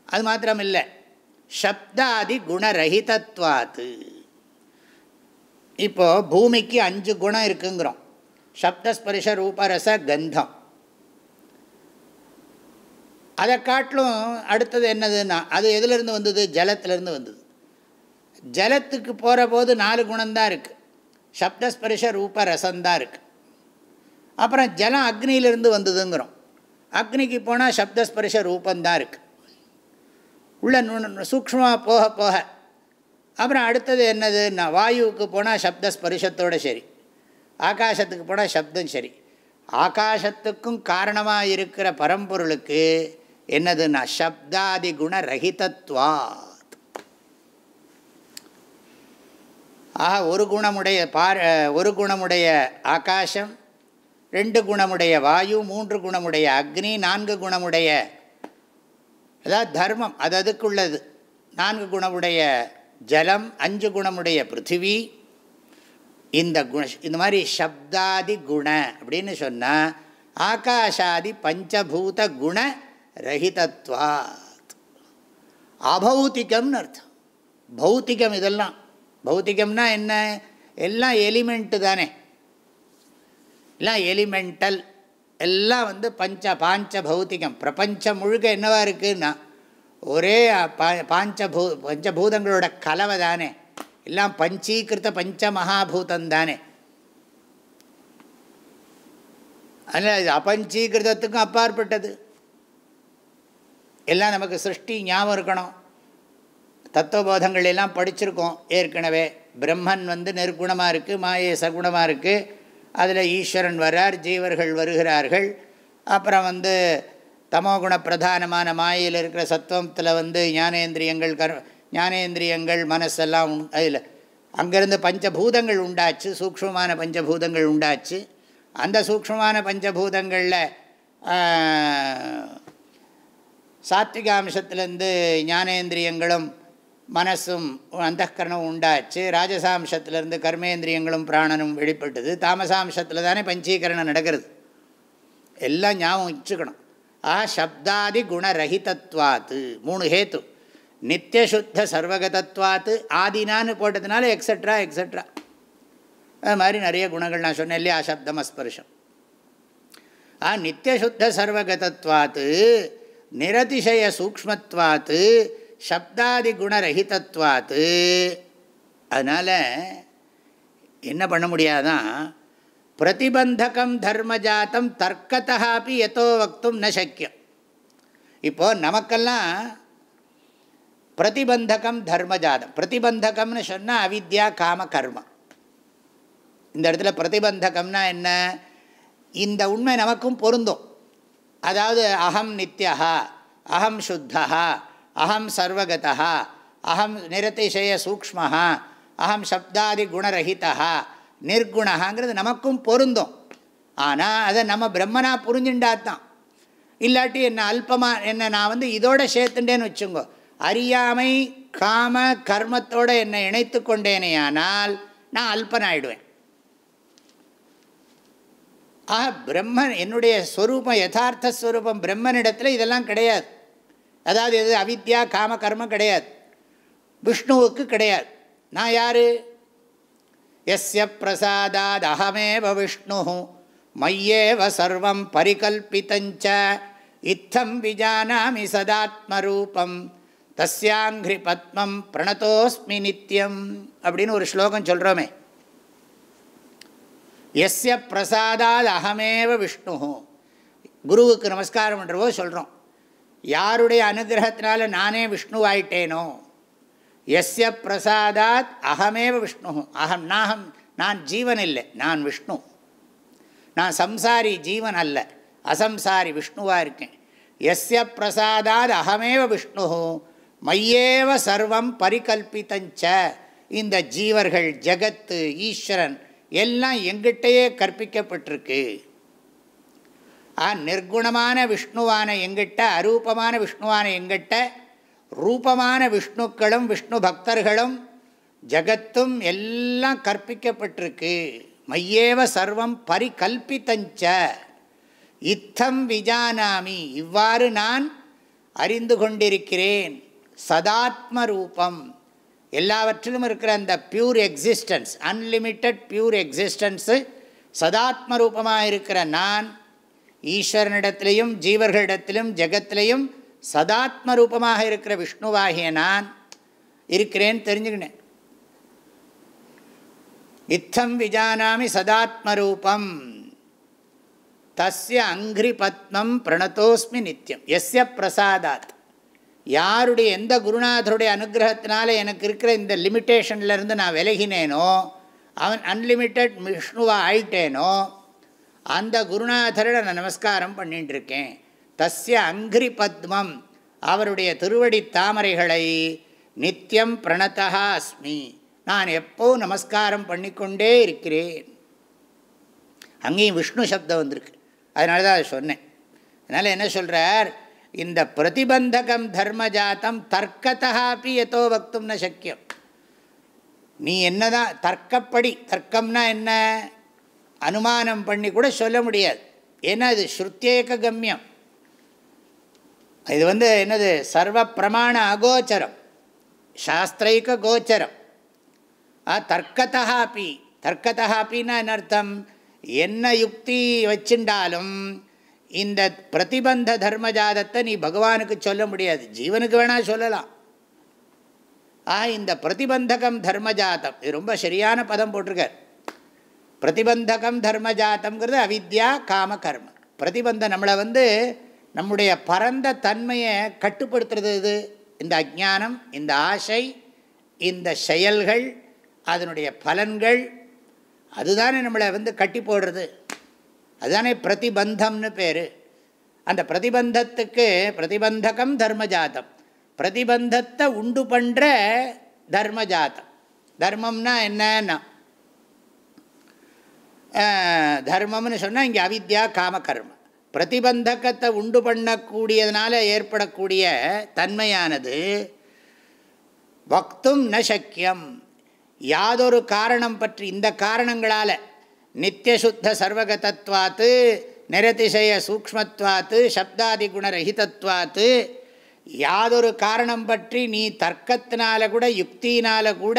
அது மாத்திரம் இல்லை சப்தாதி குணரகிதத்வாத்து இப்போது பூமிக்கு அஞ்சு குணம் இருக்குங்கிறோம். சப்தஸ்பரிஷ ரூபரச கந்தம். அதை காட்டிலும் அடுத்தது என்னதுன்னா அது எதுலேருந்து வந்தது? ஜலத்திலேருந்து வந்தது. ஜலத்துக்கு போகிற போது நாலு குணம்தான் இருக்குது சப்தஸ்பரிஷ ரூப ரசந்தான் இருக்குது அப்புறம் ஜலம் அக்னியிலிருந்து வந்ததுங்கிறோம். அக்னிக்கு போனால் சப்தஸ்பரிஷ ரூபந்தான் இருக்குது உள்ள நு சூக்மமாக போக போக. அப்புறம் அடுத்தது என்னதுன்னா வாயுவுக்கு போனால் சப்தஸ்பரிஷத்தோடு சரி. ஆகாசத்துக்கு போனால் சப்தம் சரி. ஆகாசத்துக்கும் காரணமாக இருக்கிற பரம்பொருளுக்கு என்னதுன்னா சப்தாதி குண ரஹிதத்வாத் ஆக ஒரு குணமுடைய பார் ஒரு குணமுடைய ஆகாசம் ரெண்டு குணமுடைய வாயு மூன்று குணமுடைய அக்னி நான்கு குணமுடைய அதாவது தர்மம் அது அதுக்குள்ளது. நான்கு குணமுடைய ஜலம் அஞ்சு குணமுடைய பிருத்திவி. இந்த குண இந்த மாதிரி சப்தாதி குண அப்படின்னு சொன்னால் ஆகாஷாதி பஞ்சபூத குண ரஹிதத்வாத். அபௌத்திகம்னு அர்த்தம். பௌத்திகம் இதெல்லாம். பௌத்திகம்னா என்ன? எல்லாம் எலிமெண்ட்டு தானே. எல்லாம் எலிமெண்டல். எல்லாம் வந்து பஞ்ச பாஞ்ச பௌத்திகம் பிரபஞ்சம் முழுக்க என்னவா இருக்குன்னா ஒரே பா பாஞ்சபூ பஞ்சபூதங்களோட கலவை தானே. எல்லாம் பஞ்சீகிருத்த பஞ்ச மகாபூதம் தானே. அதனால் இது அபஞ்சீகிருதத்துக்கும் அப்பாற்பட்டது. எல்லாம் நமக்கு சிருஷ்டி ஞாபகம் இருக்கணும். தத்துவபோதங்கள் எல்லாம் படிச்சிருக்கோம். ஏற்கனவே பிரம்மன் வந்து நெருக்குணமாக இருக்குது மாயே சகுணமாக இருக்குது அதில் ஈஸ்வரன் வர்றார் ஜீவர்கள் வருகிறார்கள். அப்புறம் வந்து தமோகுண பிரதானமான மாயில் இருக்கிற சத்துவத்தில் வந்து ஞானேந்திரியங்கள் கர் ஞானேந்திரியங்கள் மனசெல்லாம் உண் அதில் அங்கேருந்து பஞ்சபூதங்கள் உண்டாச்சு சூக்ஷ்மமான பஞ்சபூதங்கள் உண்டாச்சு. அந்த சூக்ஷ்மமான பஞ்சபூதங்களில் சாத்விகாம்சத்துலேருந்து ஞானேந்திரியங்களும் மனசும் அந்தக்கரணம் உண்டாச்சு. ராஜசாம்சத்திலேருந்து கர்மேந்திரியங்களும் பிராணனும் வெளிப்பட்டது. தாமசாம்சத்தில் தானே பஞ்சீகரணம் நடக்கிறது. எல்லாம் ஞாபகம் வச்சுக்கணும். ஆ சப்தாதி குணரகிதத்வாத்து. மூணு ஹேத்து. நித்தியசுத்த சர்வகதத்வாத்து. ஆதினான்னு போட்டதுனால எக்ஸட்ரா எக்ஸட்ரா அது மாதிரி நிறைய குணங்கள் நான் சொன்னேன் இல்லையா? சப்தம் அஸ்பர்ஷம் ஆ நித்தியசுத்த சர்வகதத்வாத்து. நிரதிசய சூக்மத்வாத்து சப்தாதி குணரகிதத்வாத்து அதனால் என்ன பண்ண முடியாதான் பிரதிபந்தகம் தர்மஜாத்தம் தர்க்கத்தாப்பி எதோ வக்தும் ந சக்கியம். இப்போது நமக்கெல்லாம் பிரதிபந்தகம் தர்மஜாதம் பிரதிபந்தகம்னு சொன்னால் அவித்யா காம கர்மம் இந்த இடத்துல பிரதிபந்தகம்னா என்ன? இந்த உண்மை நமக்கும் பொருந்தும். அதாவது அகம் நித்யா அகம் சுத்தா அகம் சர்வகதா அகம் நிரதிசய சூக்ம அகம் சப்தாதி குணரகிதா நிர்குணகாங்கிறது நமக்கும் பொருந்தும். ஆனால் அதை நம்ம பிரம்மனாக புரிஞ்சுட்டாத்தான் இல்லாட்டி என்ன அல்பமாக என்ன நான் வந்து இதோட சேர்த்துட்டேன்னு வச்சுங்கோ. அறியாமை காம கர்மத்தோடு என்னை இணைத்து கொண்டேனே ஆனால் நான் அல்பனாயிடுவேன். ஆக பிரம்மன் என்னுடைய ஸ்வரூபம் யதார்த்த ஸ்வரூபம் பிரம்மனிடத்தில் இதெல்லாம் கிடையாது. அதாவது எது? அவித்யா காம கர்மம் கிடையாது. விஷ்ணுவுக்கு கிடையாது. நான் யார்? எஸ்ய பிரசாதாத் அகமேவ விஷ்ணு. மையேவ சர்வம் பரிகல்பித்தஞ்ச. இத்தம் விஜானாமி சதாத்மரூபம். தஸ்யாங்கிரி பத்மம் பிரணதோஸ்மி நித்யம் அப்படின்னு ஒரு ஸ்லோகம் சொல்கிறோமே எஸ்ய பிரசாதாத் அகமேவ விஷ்ணு. குருவுக்கு நமஸ்காரம் பண்ணுறவோ சொல்கிறோம் யாருடைய அனுகிரகத்தினால நானே விஷ்ணுவாயிட்டேனோ? எஸ்ய பிரசாதாத் அகமேவ விஷ்ணு. அகம் நாகம் நான் ஜீவன் இல்லை நான் விஷ்ணு. நான் சம்சாரி ஜீவன் அல்ல அசம்சாரி விஷ்ணுவாக இருக்கேன். எஸ்ய பிரசாதாத் அகமேவ விஷ்ணு. மையேவ சர்வம் பரிகல்பித்தஞ்ச. இந்த ஜீவர்கள் ஜகத்து ஈஸ்வரன் எல்லாம் எங்கிட்டயே கற்பிக்கப்பட்டிருக்கு. ஆ நிர்குணமான விஷ்ணுவான எங்கிட்ட அரூபமான விஷ்ணுவான எங்கிட்ட ரூபமான விஷ்ணுக்களும் விஷ்ணு பக்தர்களும் ஜகத்தும் எல்லாம் கற்பிக்கப்பட்டிருக்கு. மையேவ சர்வம் பரிகல்பித்தஞ்ச. இத்தம் விஜானாமி. இவ்வாறு நான் அறிந்து கொண்டிருக்கிறேன். சதாத்ம ரூபம் எல்லாவற்றிலும் இருக்கிற அந்த pure existence unlimited pure existence சதாத்ம ரூபமாக இருக்கிற நான் ஈஸ்வரனிடத்திலையும் ஜீவர்களிடத்திலும் ஜெகத்திலையும் சதாத்ம ரூபமாக இருக்கிற விஷ்ணுவாகிய நான் இருக்கிறேன்னு தெரிஞ்சுக்கினேன். இத்தம் விஜானாமி சதாத்மரூபம் தஸ்ய அங்கிரி பத்மம் பிரணதோஸ்மி நித்தியம் எஸ்ய பிரசாதாத். யாருடைய எந்த குருநாதருடைய அனுகிரகத்தினால எனக்கு இருக்கிற இந்த லிமிட்டேஷன்லேருந்து நான் விலகினேனோ அவன் அன்லிமிட்டெட் விஷ்ணுவாக ஆயிட்டேனோ அந்த குருநாதரிட நான் நமஸ்காரம் பண்ணிட்டு இருக்கேன் தஸ்ய அங்கிரி பத்மம் அவருடைய திருவடி தாமரைகளை நித்தியம் பிரணதா அஸ்மி. நான் எப்போ நமஸ்காரம் பண்ணிக்கொண்டே இருக்கிறேன். அங்கேயும் விஷ்ணு சப்தம் வந்திருக்கு. அதனால தான் அதை சொன்னேன். அதனால் என்ன சொல்கிறார் இந்த பிரதிபந்தகம் தர்மஜாத்தம் தர்க்கத்தாப்பி எதோ வக்தும் ந சக்கியம். நீ என்னதான் தர்க்கப்படி தர்க்கம்னா என்ன? அனுமானம் பண்ணி கூட சொல்ல முடியாது. ஏன்னா இது ஸ்ருத்தியேக கம்யம் இது வந்து என்னது? சர்வ பிரமாண அகோச்சரம். சாஸ்திரைக கோச்சரம். தர்க்கத்தாப்பி தர்க்கத்தாப்பின்னா என்ன அர்த்தம்? என்ன யுக்தி வச்சுண்டாலும் இந்த பிரதிபந்த தர்மஜாதத்தை நீ பகவானுக்கு சொல்ல முடியாது. ஜீவனுக்கு வேணால் சொல்லலாம். ஆ இந்த பிரதிபந்தகம் தர்மஜாதம். இது ரொம்ப சரியான பதம் போட்டிருக்கார். பிரதிபந்தகம் தர்மஜாத்தம்ங்கிறது அவித்யா காம கர்ம. பிரதிபந்தம் நம்மளை வந்து நம்முடைய பரந்த தன்மையை கட்டுப்படுத்துறது இது இந்த அஜானம் இந்த ஆசை இந்த செயல்கள் அதனுடைய பலன்கள் அதுதானே நம்மளை வந்து கட்டி போடுறது. அதுதானே பிரதிபந்தம்னு பேர். அந்த பிரதிபந்தத்துக்கு பிரதிபந்தகம் தர்மஜாதம் பிரதிபந்தத்தை உண்டு பண்ணுற தர்மஜாதம் தர்மம்னா என்னன்னா தர்மம்னு சொன்னால் இங்கே அவித்யா காமகர்மம். பிரதிபந்தகத்தை உண்டு பண்ணக்கூடியதுனால ஏற்படக்கூடிய தன்மையானது வக்தும் ந சக்கியம். யாதொரு காரணம் பற்றி இந்த காரணங்களால் நித்தியசுத்த சர்வகதத்வாத்து நிரதிசய சூக்மத்வாத்து சப்தாதி குணரஹிதத்வாத்து யாதொரு காரணம் பற்றி நீ தர்க்கத்தினால கூட யுக்தியினால கூட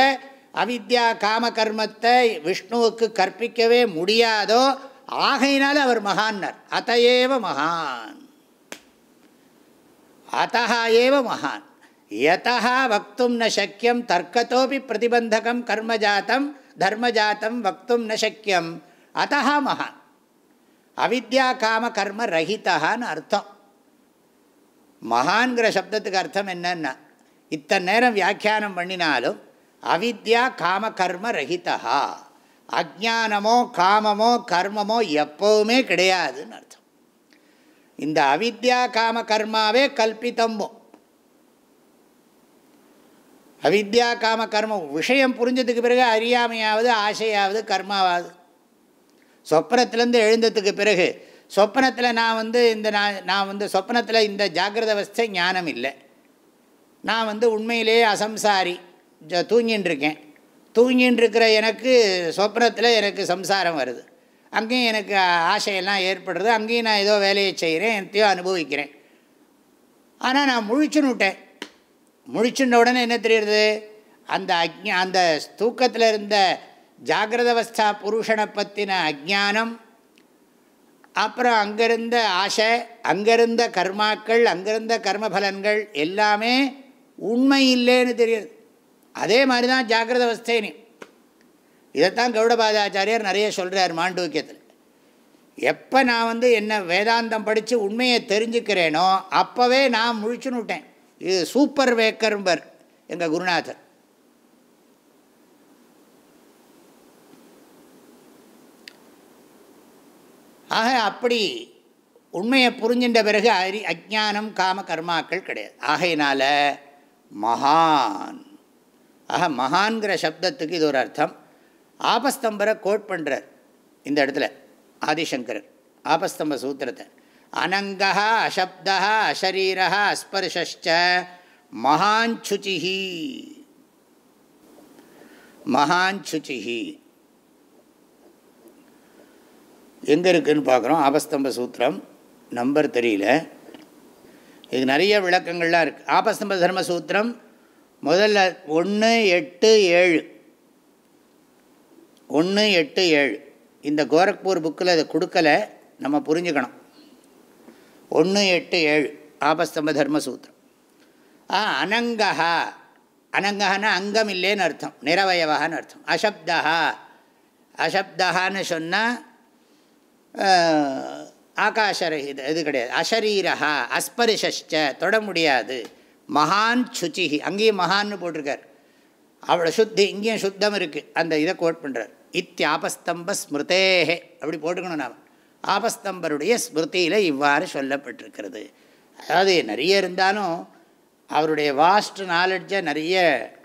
அவித்யா காம கர்மத்தை விஷ்ணுவுக்கு கற்பிக்கவே முடியாதோ ஆகையினால அவர் மகான்னர். அத்தையேவ மகான். அத்தா ஏவ மகான். யதா வக்தும் ந சக்கியம் தர்க்கத்தோபி பிரதிபந்தகம் கர்மஜாத்தம் தர்மஜாத்தம் வக்தும் ந சக்கியம். அத்தா மகான். அவித்யா காம கர்ம ரஹிதான்னு அர்த்தம். மகான்கிற சப்தத்துக்கு அர்த்தம் என்னன்னா இத்தனை நேரம் வியாக்கியானம் பண்ணினாலும் அவித்யா காம கர்ம ரஹிதா. அஜானமோ காமமோ கர்மமோ எப்போவுமே கிடையாதுன்னு அர்த்தம். இந்த அவித்யா காம கர்மாவே கல்பித்தம்போ அவித்யா காம கர்மம் விஷயம் புரிஞ்சதுக்கு பிறகு அறியாமையாவது ஆசையாவது கர்மாவாது சொப்னத்திலேருந்து எழுந்ததுக்கு பிறகு சொப்பனத்தில் நான் வந்து இந்த நான் நான் வந்து சொப்பனத்தில் இந்த ஜாகிரத அவஸ்தை ஞானம் இல்லை. நான் வந்து உண்மையிலேயே அசம்சாரி. தூங்கின்னு இருக்கேன் தூங்கின்னு இருக்கிற எனக்கு சொப்னத்தில் எனக்கு சம்சாரம் வருது. அங்கேயும் எனக்கு ஆசையெல்லாம் ஏற்படுறது. அங்கேயும் நான் ஏதோ வேலையை செய்கிறேன் எத்தையோ அனுபவிக்கிறேன். ஆனால் நான் முழிச்சுன்னுட்டேன் விட்டேன் உடனே என்ன தெரியுறது? அந்த அக்ஞ அந்த தூக்கத்தில் இருந்த ஜாகிரத அவஸ்தா புருஷனை பற்றின அஜானம் அப்புறம் அங்கிருந்த ஆசை அங்கிருந்த கர்மாக்கள் அங்கிருந்த கர்மபலன்கள் எல்லாமே உண்மை இல்லைன்னு தெரியுது. அதே மாதிரி தான் ஜாகிரத அவஸ்தைனி இதைத்தான் கௌடபாதாச்சாரியார் நிறைய சொல்கிறார் மாண்டூக்கியத்தில். எப்போ நான் வந்து என்ன வேதாந்தம் படித்து உண்மையை தெரிஞ்சுக்கிறேனோ அப்போவே நான் முழிச்சுன்னு விட்டேன். இது சூப்பர் வேக்கர்பர் எங்கள் குருநாதர். ஆக அப்படி உண்மையை புரிஞ்சின்ற பிறகு அரி அஜானம் காம கர்மாக்கள் கிடையாது. ஆகையினால மகான். ஆக மகான்கிற சப்தத்துக்கு இது ஒரு அர்த்தம். ஆபஸ்தம்பரை கோட் பண்ணுறார் இந்த இடத்துல ஆதிசங்கரர் ஆபஸ்தம்ப சூத்திரத்தை. அனங்கா அசப்தா அசரீரா அஸ்பர்ஷ்ச மகாஞ்சுச்சிஹி மகாஞ்சுச்சிஹி எங்கே இருக்குதுன்னு பார்க்குறோம் ஆபஸ்தம்ப சூத்திரம் நம்பர் தெரியல. இது நிறைய விளக்கங்கள்லாம் இருக்குது ஆபஸ்தம்ப தர்ம சூத்திரம் முதல்ல ஒன்று எட்டு ஏழு. ஒன்று எட்டு ஏழு. இந்த கோரக்பூர் புக்கில் அதை கொடுக்கலை நம்ம புரிஞ்சுக்கணும். ஒன்று எட்டு ஏழு. ஆபஸ்தம்ப தர்மசூத்திரம் ஆ அனங்கஹா. அனங்கஹனா அங்கம் இல்லைன்னு அர்த்தம். நிறவயவான்னு அர்த்தம். அசப்தா அசப்தஹான்னு சொன்னால் ஆகாஷரஹித இது கிடையாது. அஷரீரஹா. அஸ்பரிஷ்ச தொட முடியாது. மகான் சுச்சிஹி அங்கேயும் மகான்னு போட்டிருக்கார். அவளை சுத்தி இங்கேயும் சுத்தம் இருக்குது அந்த இதை கோட் பண்ணுறார் இத்தியாபஸ்தம்ப ஸ்மிருதேஹே அப்படி போட்டுக்கணும் நாம். ஆபஸ்தம்பருடைய ஸ்மிருதியில் இவ்வாறு சொல்லப்பட்டிருக்கிறது. அதாவது நிறைய இருந்தாலும் அவருடைய வாஸ்ட் நாலெட்ஜை நிறைய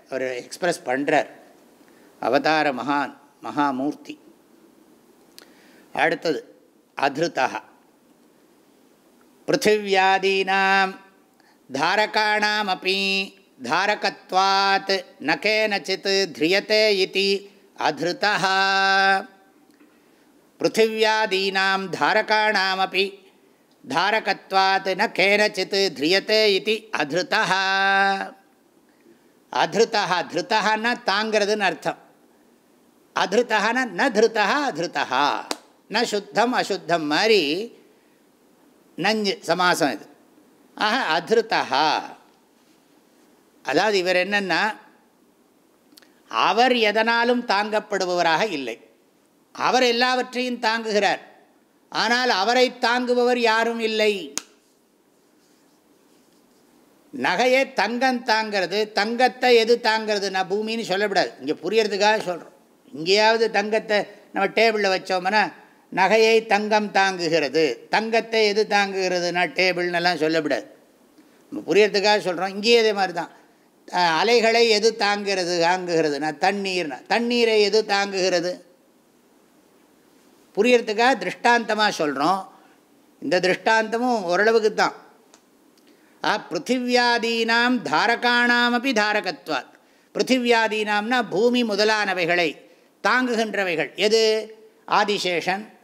அவர் எக்ஸ்ப்ரெஸ் பண்ணுறார் அவதார மகான் மகாமூர்த்தி. அடுத்தது அதிருத்தா பிருத்திவியாதீனாம் தாரகாணாமப்பி தாரகத்வாத் ந கேனச்சித் த்ரியதே இதி அதிருத்தா பிருத்திவியாதீனாம் தாரகாணாமப்பி தாரகத்வாத் ந கேனச்சித் த்ரியதே இதி அதிருத்தா அதிருத்தா திருத்தகான்னா தாங்கிறதுன்னு அர்த்தம் அதிருத்தகான ந திருத்தா அதிருத்தா ந சுத்தம் அசுத்தம் மாதிரி நஞ்சு சமாசம் இது ஆக அதிருத்தா அதாவது இவர் என்னென்னா அவர் எதனாலும் தாங்கப்படுபவராக இல்லை. அவர் எல்லாவற்றையும் தாங்குகிறார். ஆனால் அவரை தாங்குபவர் யாரும் இல்லை. நகையே தங்கம் தாங்கிறது தங்கத்தை எது தாங்கிறதுனா பூமின்னு சொல்லக்கூடாது இங்கே புரியறதுக்காக சொல்கிறோம் இங்கேயாவது தங்கத்தை நம்ம டேபிளில் வச்சோம்னா நகையை தங்கம் தாங்குகிறது. தங்கத்தை எது தாங்குகிறதுனா டேபிள்னெல்லாம் சொல்லப்படாது. நம்ம புரியறதுக்காக சொல்கிறோம் இங்கேயே இதே மாதிரி தான் அலைகளை எது தாங்கிறது தாங்குகிறதுனா தண்ணீர்னா. தண்ணீரை எது தாங்குகிறது? புரியறதுக்காக திருஷ்டாந்தமாக சொல்கிறோம் இந்த திருஷ்டாந்தமும் ஓரளவுக்கு தான். ஆ பிருத்திவியாதீனாம் அப்படி தாரகத்வாத். பிருத்திவியாதீனாம்னா பூமி முதலானவைகளை தாங்குகின்றவைகள். எது? ஆதிசேஷன்.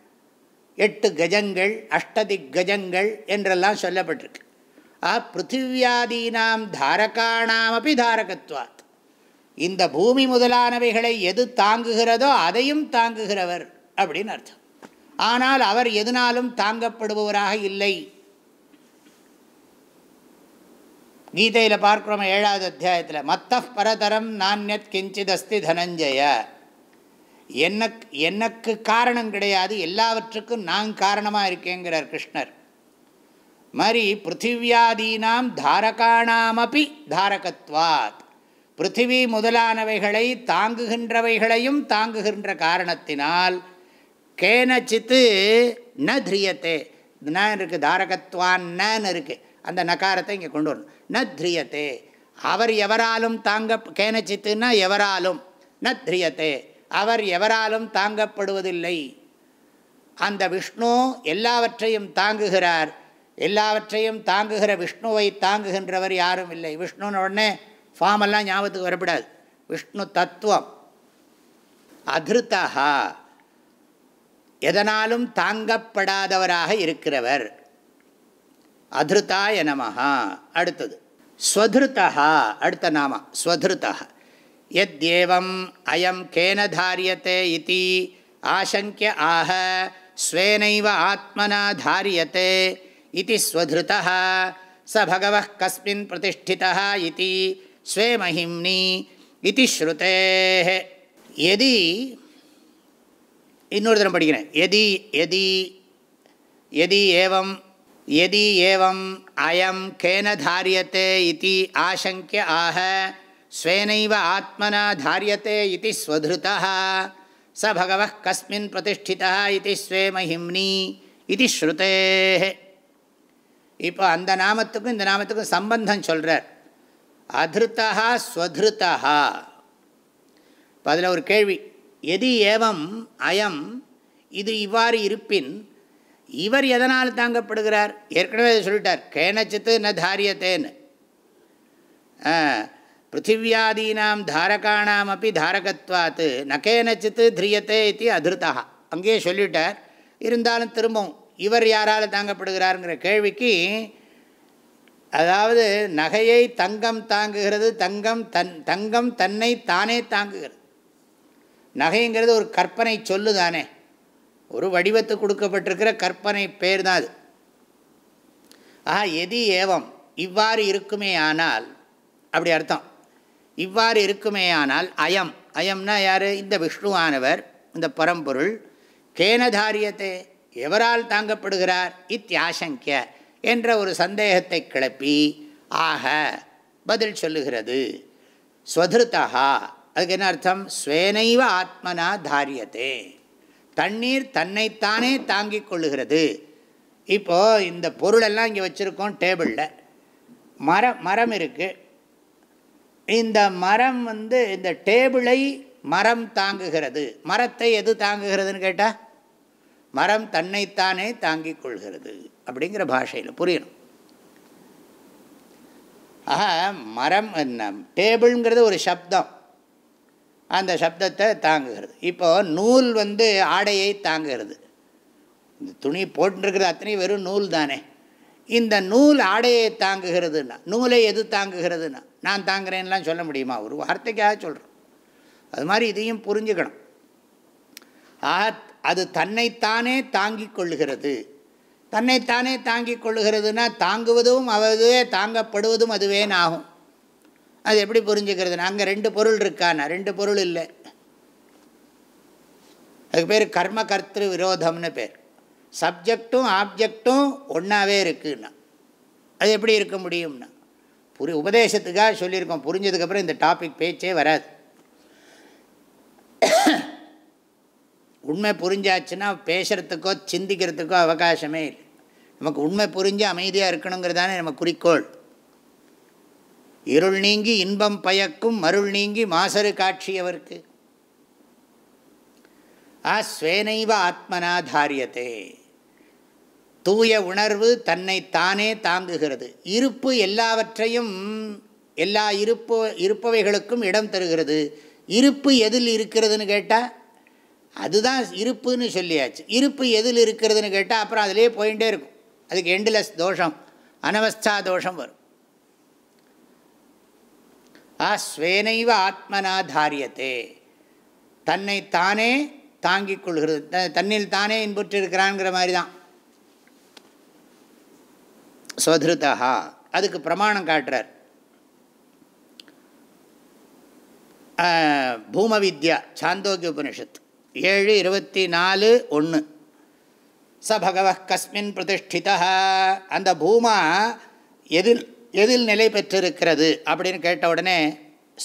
எட்டு கஜங்கள் அஷ்டதிக் கஜங்கள் என்றெல்லாம் சொல்லப்பட்டிருக்கு. ஆ பிருத்திவியாதீனாம் தாரகாணாமப்பி தாரகத்வாத். இந்த பூமி முதலானவைகளை எது தாங்குகிறதோ அதையும் தாங்குகிறவர் அப்படின்னு அர்த்தம். ஆனால் அவர் எதனாலும் தாங்கப்படுபவராக இல்லை. கீதையில் பார்க்குறோம் ஏழாவது அத்தியாயத்தில் மத்த பரதரம் நானியத் கிஞ்சித் அஸ்தி தனஞ்சய. எனக்கு எனக்கு காரணம் கிடையாது எல்லாவற்றுக்கும் நான் காரணமாக இருக்கேங்கிறார் கிருஷ்ணர். மாதிரி பிருத்திவியாதீனாம் தாரகாணாமப்பி தாரகத்வாத். பிருத்திவி முதலானவைகளை தாங்குகின்றவைகளையும் தாங்குகின்ற காரணத்தினால் கேனச்சித்து ந திரியத்தே. ந இருக்குது தாரகத்வான் நன்னு இருக்குது அந்த நகாரத்தை இங்கே கொண்டு வரணும். ந திரியத்தே. அவர் எவராலும் தாங்க கேனச்சித்துன்னா எவராலும். ந திரியத்தே. அவர் எவராலும் தாங்கப்படுவதில்லை. அந்த விஷ்ணு எல்லாவற்றையும் தாங்குகிறார். எல்லாவற்றையும் தாங்குகிற விஷ்ணுவை தாங்குகின்றவர் யாரும் இல்லை. விஷ்ணுன்னு உடனே ஃபார்மெல்லாம் ஞாபகத்துக்கு வரப்படாது. விஷ்ணு தத்துவம். அதிருத்தா எதனாலும் தாங்கப்படாதவராக இருக்கிறவர். அதிருத்தாய நமஹா அடுத்தது. ஸ்வதிருத்தா அடுத்த நாம ஸ்வதிருத்தா எத்யேவம் அயம் கேன தாரியத்தே இதி ஆசங்கிய ஆக ஸ்வேனைவ ஆத்மனா தாரியத்தே இது ஸ்வதிருதா ச பகவ கஸ்மின் பிரதிஷ்டிதா இது ஸ்வே மஹிம்னி இது ஸ்ருதே எதி இன்னொரு தரம் படிக்கிறேன். எதி எதி எதி ஏவம் எதி ஏவம் அயம் கேன தாரியத்தே இது ஆசங்கிய ஆக ஸ்வேனைவ ஆத்மனா தாரியத்தே இது ஸ்வதிருதா ச பகவ கஸ்மின் பிரதிஷ்டிதா இது ஸ்வே மஹிம்னி இது ஸ்ருதே இப்போ அந்த நாமத்துக்கும் இந்த நாமத்துக்கும் சம்பந்தம் சொல்கிறார் அதிருத்தா ஸ்வதிருத்தா இப்போ அதில் ஒரு கேள்வி. எது ஏவம் அயம் இது இவ்வாறு இருப்பின் இவர் எதனால் தாங்கப்படுகிறார்? ஏற்கனவே சொல்லிட்டார். கேனச்சித்து ந தாரியத்தேன்னு பிருத்திவியாதீனாம் தாரகாணாம் அப்படி தாரகத்வாத்து நகேனச்சித்து திரியத்தே இது அதிருத்தா அங்கேயே சொல்லிட்டார் இருந்தாலும் திரும்பவும் இவர் யாரால் தாங்கப்படுகிறாருங்கிற கேள்விக்கு அதாவது நகையை தங்கம் தாங்குகிறது தங்கம் தன் தங்கம் தன்னை தானே தாங்குகிறது. நகைங்கிறது ஒரு கற்பனை சொல்லு தானே. ஒரு வடிவத்து கொடுக்கப்பட்டிருக்கிற கற்பனை பேர் தான் அது. ஆஹா எதி ஏவம் இவ்வாறு இருக்குமே ஆனால் அப்படி அர்த்தம். இவ்வாறு இருக்குமேயானால் அயம். அயம்னா யார்? இந்த விஷ்ணுவானவர் இந்த பரம்பொருள். கேனதாரியத்தை எவரால் தாங்கப்படுகிறார்? இத்தியாசங்கிய என்ற ஒரு சந்தேகத்தை கிளப்பி ஆக பதில் சொல்லுகிறது. ஸ்வதிருத்தா அதுக்கு என்ன அர்த்தம்? ஸ்வேனைவ ஆத்மனா தாரியத்தே. தண்ணீர் தன்னைத்தானே தாங்கிக் கொள்ளுகிறது. இப்போது இந்த பொருளெல்லாம் இங்கே வச்சுருக்கோம் டேபிளில். மரம் மரம் இருக்குது இந்த மரம் வந்து இந்த டேபிளை மரம் தாங்குகிறது. மரத்தை எது தாங்குகிறதுன்னு கேட்டால் மரம் தன்னைத்தானே தாங்கிக் கொள்கிறது அப்படிங்கிற பாஷையில் புரியணும். ஆஹா மரம் டேபிள்ங்கிறது ஒரு சப்தம். அந்த சப்தத்தை தாங்குகிறது. இப்போது நூல் வந்து ஆடையை தாங்குகிறது. இந்த துணி போட்டுருக்கிறது அத்தனையும் வெறும் நூல் தானே. இந்த நூல் ஆடையை தாங்குகிறதுனா நூலை எது தாங்குகிறதுனா நான் தாங்குறேன்லாம் சொல்ல முடியுமா? ஒரு வார்த்தைக்காக சொல்கிறோம் அது மாதிரி இதையும் புரிஞ்சுக்கணும். ஆக அது தன்னைத்தானே தாங்கிக் கொள்ளுகிறது. தன்னைத்தானே தாங்கிக் கொள்ளுகிறதுனா தாங்குவதும் அதுவே தாங்கப்படுவதும் அதுவேன்னு ஆகும் அது எப்படி புரிஞ்சுக்கிறது? அங்கே ரெண்டு பொருள் இருக்கானா? ரெண்டு பொருள் இல்லை. அதுக்கு பேர் கர்ம கர்த்திரு விரோதம்னு பேர். சப்ஜெக்டும் ஆப்ஜெக்டும் ஒன்றாவே இருக்குன்னா. அது எப்படி இருக்க முடியும்னா? புரி உபதேசத்துக்காக சொல்லியிருக்கோம். புரிஞ்சதுக்கப்புறம் இந்த டாபிக் பேச்சே வராது. <coughs> உண்மை புரிஞ்சாச்சுன்னா பேசுகிறதுக்கோ சிந்திக்கிறதுக்கோ அவகாசமே இல்லை. நமக்கு உண்மை புரிஞ்சு அமைதியாக இருக்கணுங்கிறதானே நம்ம குறிக்கோள். இருள் நீங்கி இன்பம் பயக்கும் மருள் நீங்கி மாசரு காட்சியவர்க்கு. ஆ ஸ்வேனைவ ஆத்மனா தாரியத்தே தூய உணர்வு தன்னை தானே தாங்குகிறது. இருப்பு எல்லாவற்றையும் எல்லா இருப்பு இருப்பவைகளுக்கும் இடம் தருகிறது. இருப்பு எதில் இருக்கிறதுன்னு கேட்டால் அதுதான் இருப்புன்னு சொல்லியாச்சு. இருப்பு எதில் இருக்கிறதுன்னு கேட்டால் அப்புறம் அதிலே போயிட்டே இருக்கும். அதுக்கு எண்ட்லெஸ் தோஷம் அனவஸ்தா தோஷம் வரும். ஆ ஸ்வேனைவ ஆத்மனா தாரியத்தே. தன்னை தானே தாங்கிக் கொள்கிறது. தன்னில் தானே இன்புற்றிருக்கிறான்ங்கிற மாதிரி தான் ஸ்வதிருதா அதுக்கு பிரமாணம் காட்டுறார். பூம வித்யா சாந்தோக்கிய உபனிஷத். ஏழு இருபத்தி நாலு ஒன்று ச பகவ கஸ்மின் பிரதிஷ்டிதா அந்த பூமா எதில் எதில் நிலை பெற்றிருக்கிறது அப்படின்னு கேட்ட உடனே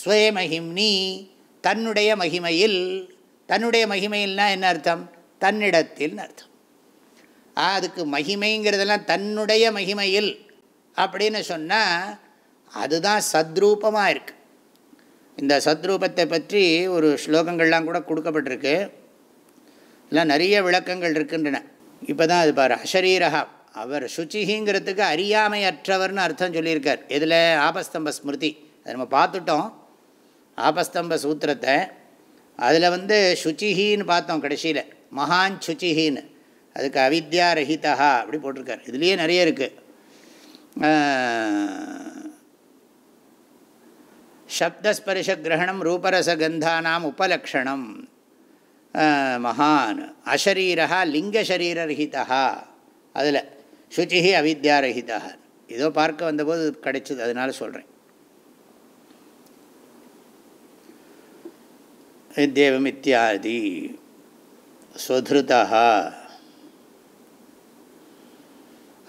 ஸ்வயமஹிம்னி தன்னுடைய மகிமையில் தன்னுடைய மகிமையில்னா என்ன அர்த்தம்? தன்னிடத்தில்னு அர்த்தம். அதுக்கு மகிமைங்கிறதெல்லாம் தன்னுடைய மகிமையில் அப்படின்னு சொன்னால் அதுதான் சத்ரூபமாக இருக்குது இந்த சத்ரூபத்தை பற்றி ஒரு ஸ்லோகங்கள்லாம் கூட கொடுக்கப்பட்டிருக்கு. எல்லாம் நிறைய விளக்கங்கள் இருக்கின்றன. இப்போ தான் அது பாரு அஷரீரகா அவர் சுச்சிகிங்கிறதுக்கு அறியாமை அற்றவர்னு அர்த்தம் சொல்லியிருக்கார். இதில் ஆபஸ்தம்ப ஸ்மிருதி. அதை நம்ம பார்த்துட்டோம். ஆபஸ்தம்ப சூத்திரத்தை. அதில் வந்து சுச்சிஹின்னு பார்த்தோம் கடைசியில். மகான் சுச்சிஹின்னு. அதுக்கு அவித்யா ரஹிதா அப்படி போட்டிருக்கார். இதுலேயே நிறைய இருக்குது சப்தஸ்பரிஷ கிரகணம் ரூபரசகந்தானாம் உபலக்ஷணம். மகான். அஷரீரா லிங்கசரீரரகிதா அதில் சுச்சிஹி அவித்யாரகிதா ஏதோ பார்க்க வந்தபோது கிடைச்சது அதனால சொல்கிறேன் தேவம் இத்தியாதி ஸ்வதிருதா.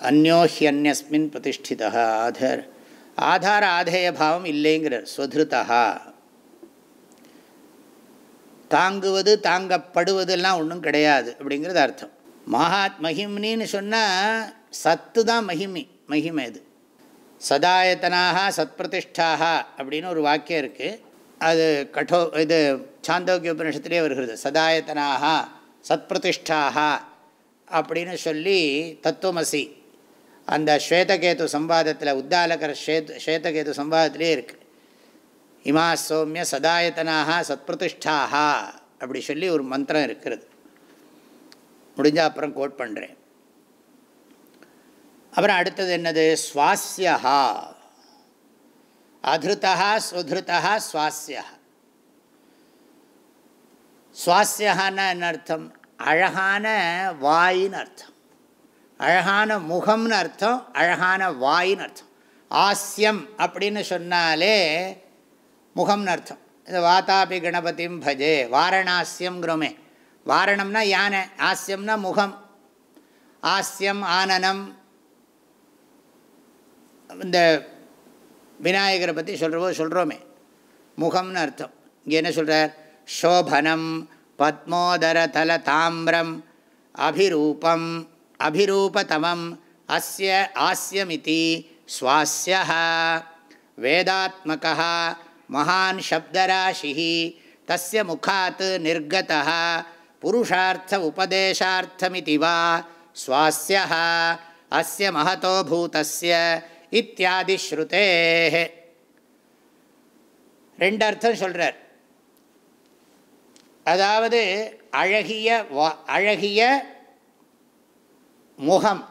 அந்யோஹியன்யஸ்மின் பிரதிஷ்டிதா ஆதார். ஆதார ஆதேய பாவம் இல்லைங்கிறார் ஸ்வதிருதா தாங்குவது தாங்கப்படுவதெல்லாம் ஒன்றும் கிடையாது அப்படிங்கிறது அர்த்தம். மகாத் மகிம்னின்னு சொன்னால் சத்து தான் மகிமி மகிமை இது சதாயத்தனாக சத்பிரதிஷ்டாக அப்படின்னு ஒரு வாக்கியம் இருக்குது அது கடோ இது சாந்தோக்கிய உபநிஷத்துலேயே வருகிறது. சதாயத்தனாக சத்பிரதிஷ்டாக அப்படின்னு சொல்லி தத்துவமசி அந்த ஸ்வேதகேது சம்பாதத்தில் உத்தாலகர் ஸ்வேத் ஸ்வேதகேது சம்பாதத்திலே இருக்குது இமா சௌமிய சதாயத்தனாக சத்பிரதிஷ்டாக அப்படி சொல்லி ஒரு மந்திரம் இருக்கிறது. முடிஞ்சால் அப்புறம் கோட் பண்ணுறேன் அப்புறம் அடுத்தது என்னது? சுவாசியா அதிருத்தா சுதிருத்தா சுவாசியா சுவாசியகான்னா என்ன அர்த்தம்? அழகான வாயின்னு அர்த்தம். அழகான முகம்னு அர்த்தம் அழகான வாயின்னு அர்த்தம். ஆஸ்யம் அப்படின்னு சொன்னாலே முகம்னு அர்த்தம். இந்த வாதாபி கணபதியும் பஜே வாரணாசியம்ங்கிறோமே வாரணம்னா யானை ஆசியம்னா முகம். ஆசியம் ஆனனம். இந்த விநாயகரை பற்றி சொல்கிறபோது சொல்கிறோமே முகம்னு அர்த்தம். இங்கே என்ன சொல்கிறார் சோபனம் பத்மோதர தல தாமிரம் அபிரூபம். அபிரூபதமம் அஸ்ய ஆஸ்யமிதி சுவாசிய வேதாத்மகா மகான் சப்தராசி தஸ்ய முகாத் நிர்கதா புருஷார்த்த உபதேசார்த்தமிதி வா சுவாசிய அஸ்ய மகதோ பூதஸ்ய இத்தியாதி ஸ்ருதே ரெண்டு அர்த்தம் சொல்கிறார் அதாவது அழகிய அழகிய முகம்.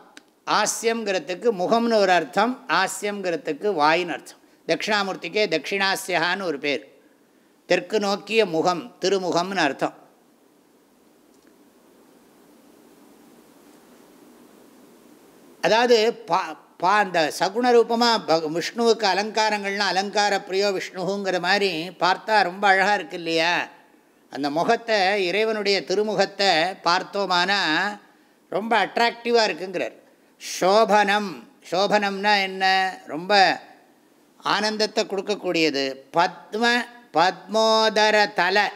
ஆசியங்கிறதுக்கு முகம்னு ஒரு அர்த்தம் ஆசியம்ங்கிறதுக்கு வாயின்னு அர்த்தம். தட்சிணாமூர்த்திக்கே தட்சிணாசியகான்னு ஒரு பேர். தெற்கு நோக்கிய முகம் திருமுகம்னு அர்த்தம். அதாவது பா பா அந்த சகுண ரூபமாக விஷ்ணுவுக்கு அலங்காரங்கள்லாம் அலங்கார பிரியோ விஷ்ணுங்கிற மாதிரி பார்த்தா ரொம்ப அழகாக இருக்கு இல்லையா? அந்த முகத்தை இறைவனுடைய திருமுகத்தை பார்த்தோமானால் ரொம்ப அட்ராக்டிவாக இருக்குங்கிறார். சோபனம். சோபனம்னா என்ன? ரொம்ப ஆனந்தத்தை கொடுக்கக்கூடியது. பத்ம பத்மோதர தல.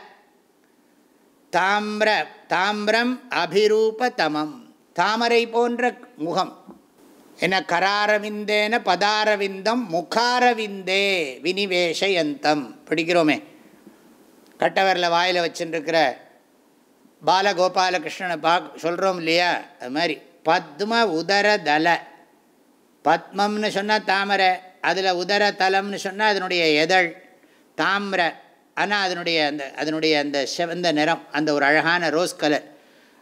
தாமிர தாமிரம் அபிரூபதமம். தாமரை போன்ற முகம். என்ன? கராரவிந்தேன பதாரவிந்தம் முகாரவிந்தே வினிவேஷயந்தம் படிக்கிறோமே. கட்டவரில் வாயில் வச்சுருக்கிற பாலகோபாலகிருஷ்ணனை பார்க்க சொல்கிறோம் இல்லையா? அது மாதிரி. பத்ம உதர தல. பத்மம்னு சொன்னால் தாமரை அதில் உதர தலம்னு சொன்னால் அதனுடைய எதழ் தாமிர. ஆனால் அதனுடைய அந்த அதனுடைய அந்த செவந்த நிறம் அந்த ஒரு அழகான ரோஸ் கலர்.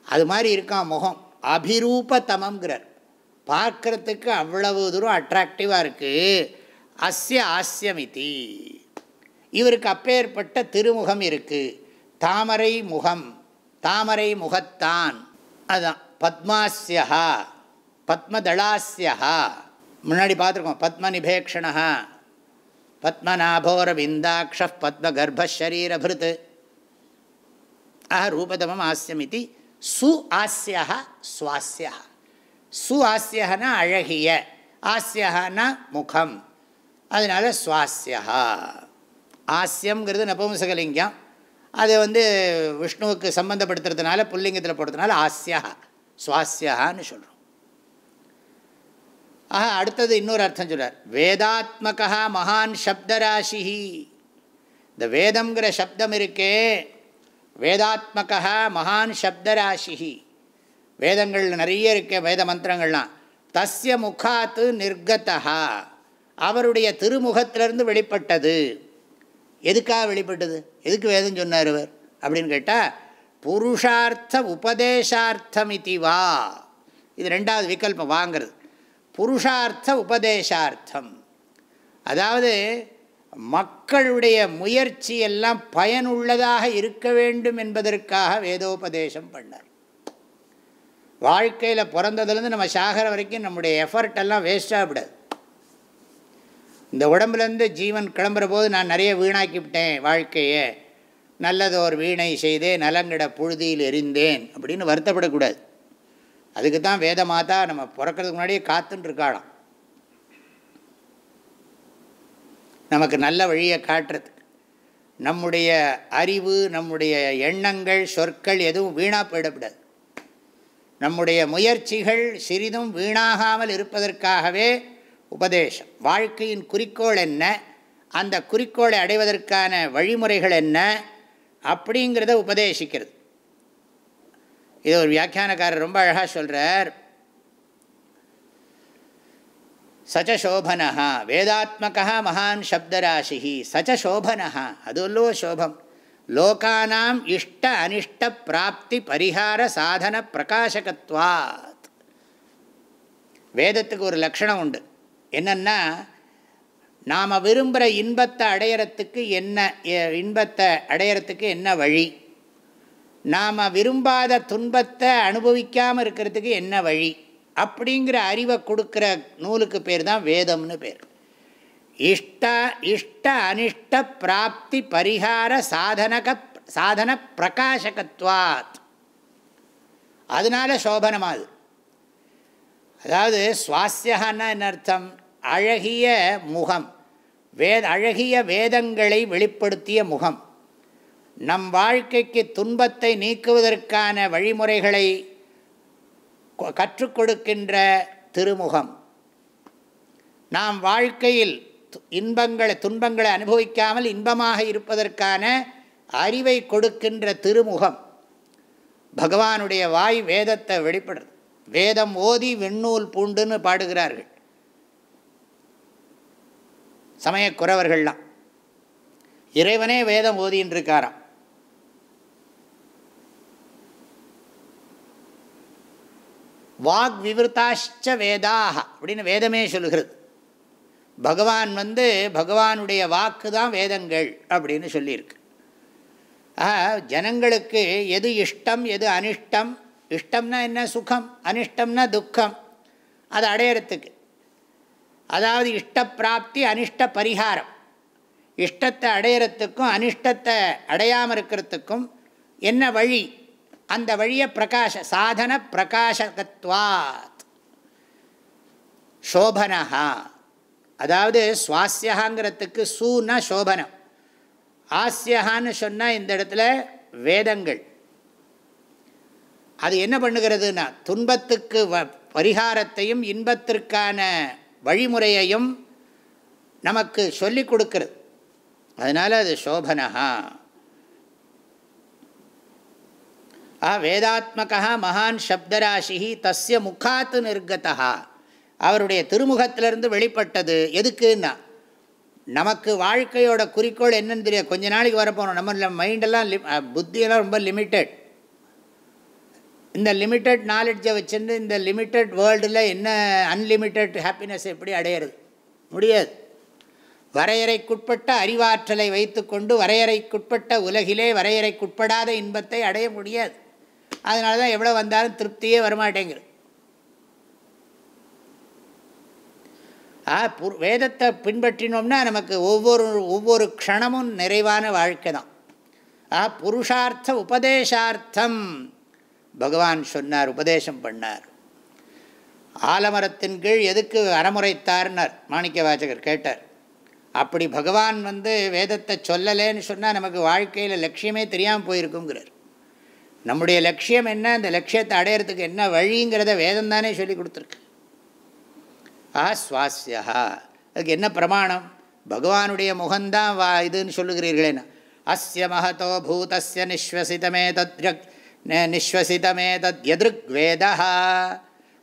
அது மாதிரி இருக்கான் முகம். அபிரூபத்தமங்கிறார் பார்க்குறதுக்கு அவ்வளவு தூரம் அட்ராக்டிவாக இருக்குது அஸ்ய ஆஸ்யமிதி. இவருக்கு அப்பேற்பட்ட திருமுகம் இருக்குது தாமரை முகம். தாமரை முகத்தான். அதுதான். பத்மாஸ்யா பத்மதளாஸ்யா முன்னாடி பார்த்துருக்கோம். பத்மநிபேக்ஷணா பத்மநாபோரவிந்தாட்ச பத்மகர்பரீரபிருத் ஆஹ ரூபதமம் ஆஸ்யமிதி. சு ஆஸ்யா சுவாஸ்யா சு ஆஸ்யனா அழகிய. ஆஸ்யனா முகம். அதனால சுவாஸ்யா ஆஸ்யங்கிறது நபும்சகலிங்கம். அதை வந்து விஷ்ணுவுக்கு சம்மந்தப்படுத்துறதுனால புல்லிங்கத்தில் போடுறதுனால ஆஸ்யா சுவாஸ்யான்னு சொல்கிறோம் ஆஹா அடுத்தது இன்னொரு அர்த்தம் சொல்கிறார் வேதாத்மகா மகான் சப்தராசி இந்த வேதங்கிற சப்தம் இருக்கே. வேதாத்மகா மகான் சப்தராசி வேதங்கள் நிறைய இருக்கே வேத மந்திரங்கள்லாம். தஸ்ய முகாத்து நிர்கதா அவருடைய திருமுகத்திலிருந்து வெளிப்பட்டது. எதுக்காக வெளிப்பட்டது? எதுக்கு வேதம் சொன்னார் இவர்? அப்படின்னு கேட்டால் புருஷார்த்த உபதேசார்த்தம் வா. இது ரெண்டாவது விகல்பம் வாங்கிறது. புருஷார்த்த உபதேசார்த்தம். அதாவது மக்களுடைய முயற்சி எல்லாம் பயனுள்ளதாக இருக்க வேண்டும் என்பதற்காக வேதோபதேசம் பண்ணார். வாழ்க்கையில் பிறந்ததுலேருந்து நம்ம சாகர வரைக்கும் நம்முடைய எஃபர்ட் எல்லாம் வேஸ்ட்டாக விடாது. இந்த உடம்புலேருந்து ஜீவன் கிளம்புற போது நான் நிறைய வீணாக்கிவிட்டேன் வாழ்க்கையை. நல்லது ஒரு வீணை செய்தே நலங்கிட புழுதியில் எரிந்தேன் அப்படின்னு வருத்தப்படக்கூடாது. அதுக்கு தான் வேத மாதா நம்ம பிறக்கிறதுக்கு முன்னாடியே காத்துன்னு இருக்காளாம் நமக்கு நல்ல வழியை காட்டுறது. நம்முடைய அறிவு நம்முடைய எண்ணங்கள் சொற்கள் எதுவும் வீணாக போயிடக்கூடாது. நம்முடைய முயற்சிகள் சிறிதும் வீணாகாமல் இருப்பதற்காகவே உபதேசம். வாழ்க்கையின் குறிக்கோள் என்ன? அந்த குறிக்கோளை அடைவதற்கான வழிமுறைகள் என்ன? அப்படிங்கிறத உபதேசிக்கிறது. இது ஒரு வியாக்கியானக்காரர் ரொம்ப அழகாக சொல்கிறார் சச்சசோபனா வேதாத்மகா மகான் சப்தராசி சச்சசோபனா சோபனா சோபம். லோகானாம் இஷ்ட அனிஷ்ட பிராப்தி பரிகார சாதன பிரகாசகத்வாத். வேதத்துக்கு ஒரு லக்ஷணம் உண்டு. என்னென்னா நாம் விரும்புகிற இன்பத்தை அடையிறத்துக்கு என்ன இன்பத்தை அடையிறத்துக்கு என்ன வழி? நாம் விரும்பாத துன்பத்தை அனுபவிக்காமல் இருக்கிறதுக்கு என்ன வழி? அப்படிங்கிற அறிவை கொடுக்குற நூலுக்கு பேர் தான் வேதம்னு பேர். இஷ்ட இஷ்ட அனிஷ்ட பிராப்தி பரிகார சாதனக சாதன பிரகாசகத்வாத். அதனால சோபனமாது. அதாவது சுவாசியகான்னா என்ன அர்த்தம்? அழகிய முகம். வேத அழகிய வேதங்களை வெளிப்படுத்திய முகம். நம் வாழ்க்கைக்கு துன்பத்தை நீக்குவதற்கான வழிமுறைகளை கற்றுக் கொடுக்கின்ற திருமுகம். நாம் வாழ்க்கையில் இன்பங்களை துன்பங்களை அனுபவிக்காமல் இன்பமாக இருப்பதற்கான அறிவை கொடுக்கின்ற திருமுகம். பகவானுடைய வாய் வேதத்தை வெளிப்படுறது வேதம் ஓதி வெண்ணூல் பூண்டுன்னு பாடுகிறார்கள். சமயக்குறவர்கள்லாம். இறைவனே வேதம் ஓதின்னு இருக்காராம் வாக் விவருத்தாஷ்ட வேதாக அப்படின்னு வேதமே சொல்லுகிறது. பகவான் வந்து பகவானுடைய வாக்கு தான் வேதங்கள் அப்படின்னு சொல்லியிருக்கு. ஆஹா ஜனங்களுக்கு எது இஷ்டம் எது அனிஷ்டம்? இஷ்டம்னா என்ன? சுகம். அனிஷ்டம்னா துக்கம். அதை அடையிறதுக்கு. அதாவது இஷ்டப்பிராப்தி அனிஷ்ட பரிகாரம் இஷ்டத்தை அடையிறத்துக்கும் அனிஷ்டத்தை அடையாமல் இருக்கிறதுக்கும் என்ன வழி? அந்த வழியை பிரகாஷ சாதன பிரகாஷகத்வாத். சோபனஹா. அதாவது சுவாசியகாங்கிறதுக்கு சூனா சோபனம். ஆசியகான்னு சொன்னால் இந்த இடத்துல வேதங்கள். அது என்ன பண்ணுகிறதுனா துன்பத்துக்கு வ பரிகாரத்தையும் இன்பத்திற்கான வழிமுறையையும் நமக்கு சொல்லிக் கொடுக்கிறது. அதனால் அது சோபனஹா. ஆ வேதாத்மகா மகான் சப்தராசி தஸ்ய முகாத்து நிர்கதா அவருடைய திருமுகத்திலிருந்து வெளிப்பட்டது எதுக்குன்னா நமக்கு வாழ்க்கையோட குறிக்கோள் என்னன்னு தெரியாது. கொஞ்ச நாளைக்கு வரப்போகணும் நம்ம மைண்டெல்லாம் லி புத்தியெல்லாம் ரொம்ப லிமிட்டெட் இந்த லிமிட்டட் நாலெட்ஜை வச்சுருந்து இந்த லிமிட்டட் வேர்ல்டில் என்ன அன்லிமிட்டட் ஹாப்பினஸ் எப்படி அடையிறது? முடியாது. வரையறைக்குட்பட்ட அறிவாற்றலை வைத்துக்கொண்டு வரையறைக்குட்பட்ட உலகிலே வரையறைக்குட்படாத இன்பத்தை அடைய முடியாது. அதனால தான் எவ்வளோ வந்தாலும் திருப்தியே வரமாட்டேங்குது. ஆ புர் வேதத்தை பின்பற்றினோம்னா நமக்கு ஒவ்வொரு ஒவ்வொரு க்ஷணமும் நிறைவான வாழ்க்கை தான். ஆ புருஷார்த்த உபதேசார்த்தம் பகவான் சொன்னார் உபதேசம் பண்ணார். ஆலமரத்தின் கீழ் எதுக்கு அறமுறைத்தார்னர்? மாணிக்க வாசகர் கேட்டார். அப்படி பகவான் வந்து வேதத்தை சொல்லலேன்னு சொன்னால் நமக்கு வாழ்க்கையில் லட்சியமே தெரியாமல் போயிருக்குங்கிறார். நம்முடைய லட்சியம் என்ன? அந்த லட்சியத்தை அடையிறதுக்கு என்ன வழிங்கிறத வேதம் தானே சொல்லி கொடுத்துருக்கு. ஆ சுவாசியா அதுக்கு என்ன பிரமாணம்? பகவானுடைய முகம்தான் வா இதுன்னு சொல்லுகிறீர்களேன்னா. அஸ்ய மகதோ பூதஸ்ய நிஸ்வசிதமே தத்ரக் நிஸ்வசிதமே தத்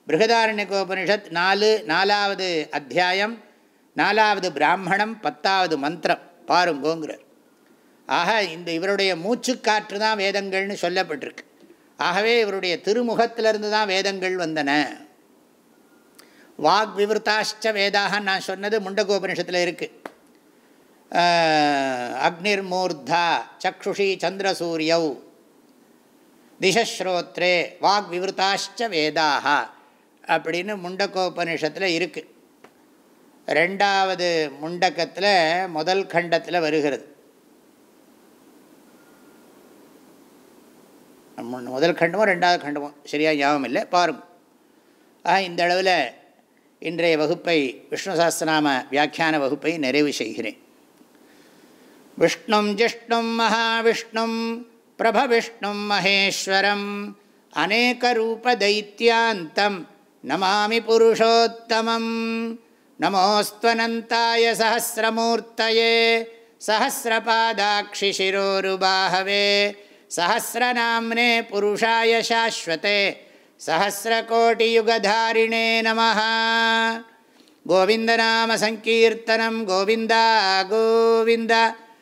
பிருகதாரண்யகோபனிஷத் நாலு நாலாவது அத்தியாயம் நாலாவது பிராமணம் பத்தாவது மந்திரம் பாருங்கோங்கிறார் ஆக இந்த இவருடைய மூச்சுக்காற்று தான் வேதங்கள்னு சொல்லப்பட்டிருக்கு ஆகவே இவருடைய திருமுகத்திலிருந்து தான் வேதங்கள் வந்தன வாக் விவருத்தாஷ்ட வேதாக நான் சொன்னது முண்டகோபனிஷத்தில் இருக்குது அக்னிர்மூர்தா சக்ஷுஷி சந்திரசூரியவ் திசஸ்ரோத்ரே வாக் விவருத்தாஷ்ட வேதாக அப்படின்னு முண்டக்கோபனிஷத்தில் இருக்குது ரெண்டாவது முண்டக்கத்தில் முதல் கண்டத்தில் வருகிறது. முதல் கண்டமோ ரெண்டாவது கண்டமோ சரியாக ஞாபகம் இல்லை பாருங்க. ஆக இந்த அளவில் இன்றைய வகுப்பை விஷ்ணு சாஸ்திரநாம வியாக்கியான வகுப்பை நிறைவு செய்கிறேன். விஷ்ணும் ஜிஷ்ணும் மகாவிஷ்ணும் பிரபவிஷ்ணும் மகேஸ்வரம் அநேகரூபதைத்தியாந்தம் நமாமி புருஷோத்தமம் நமோஸ்துவனந்தாய சஹசிரமூர்த்தயே सहस्रपादाक्षिशिरोरुबाहवे सहस्रनाम्ने पुरुषाय शाश्वते सहस्रकोटियुगधारिणे नमः गोविन्दनामसङ्कीर्तनं गोविन्द गोविन्द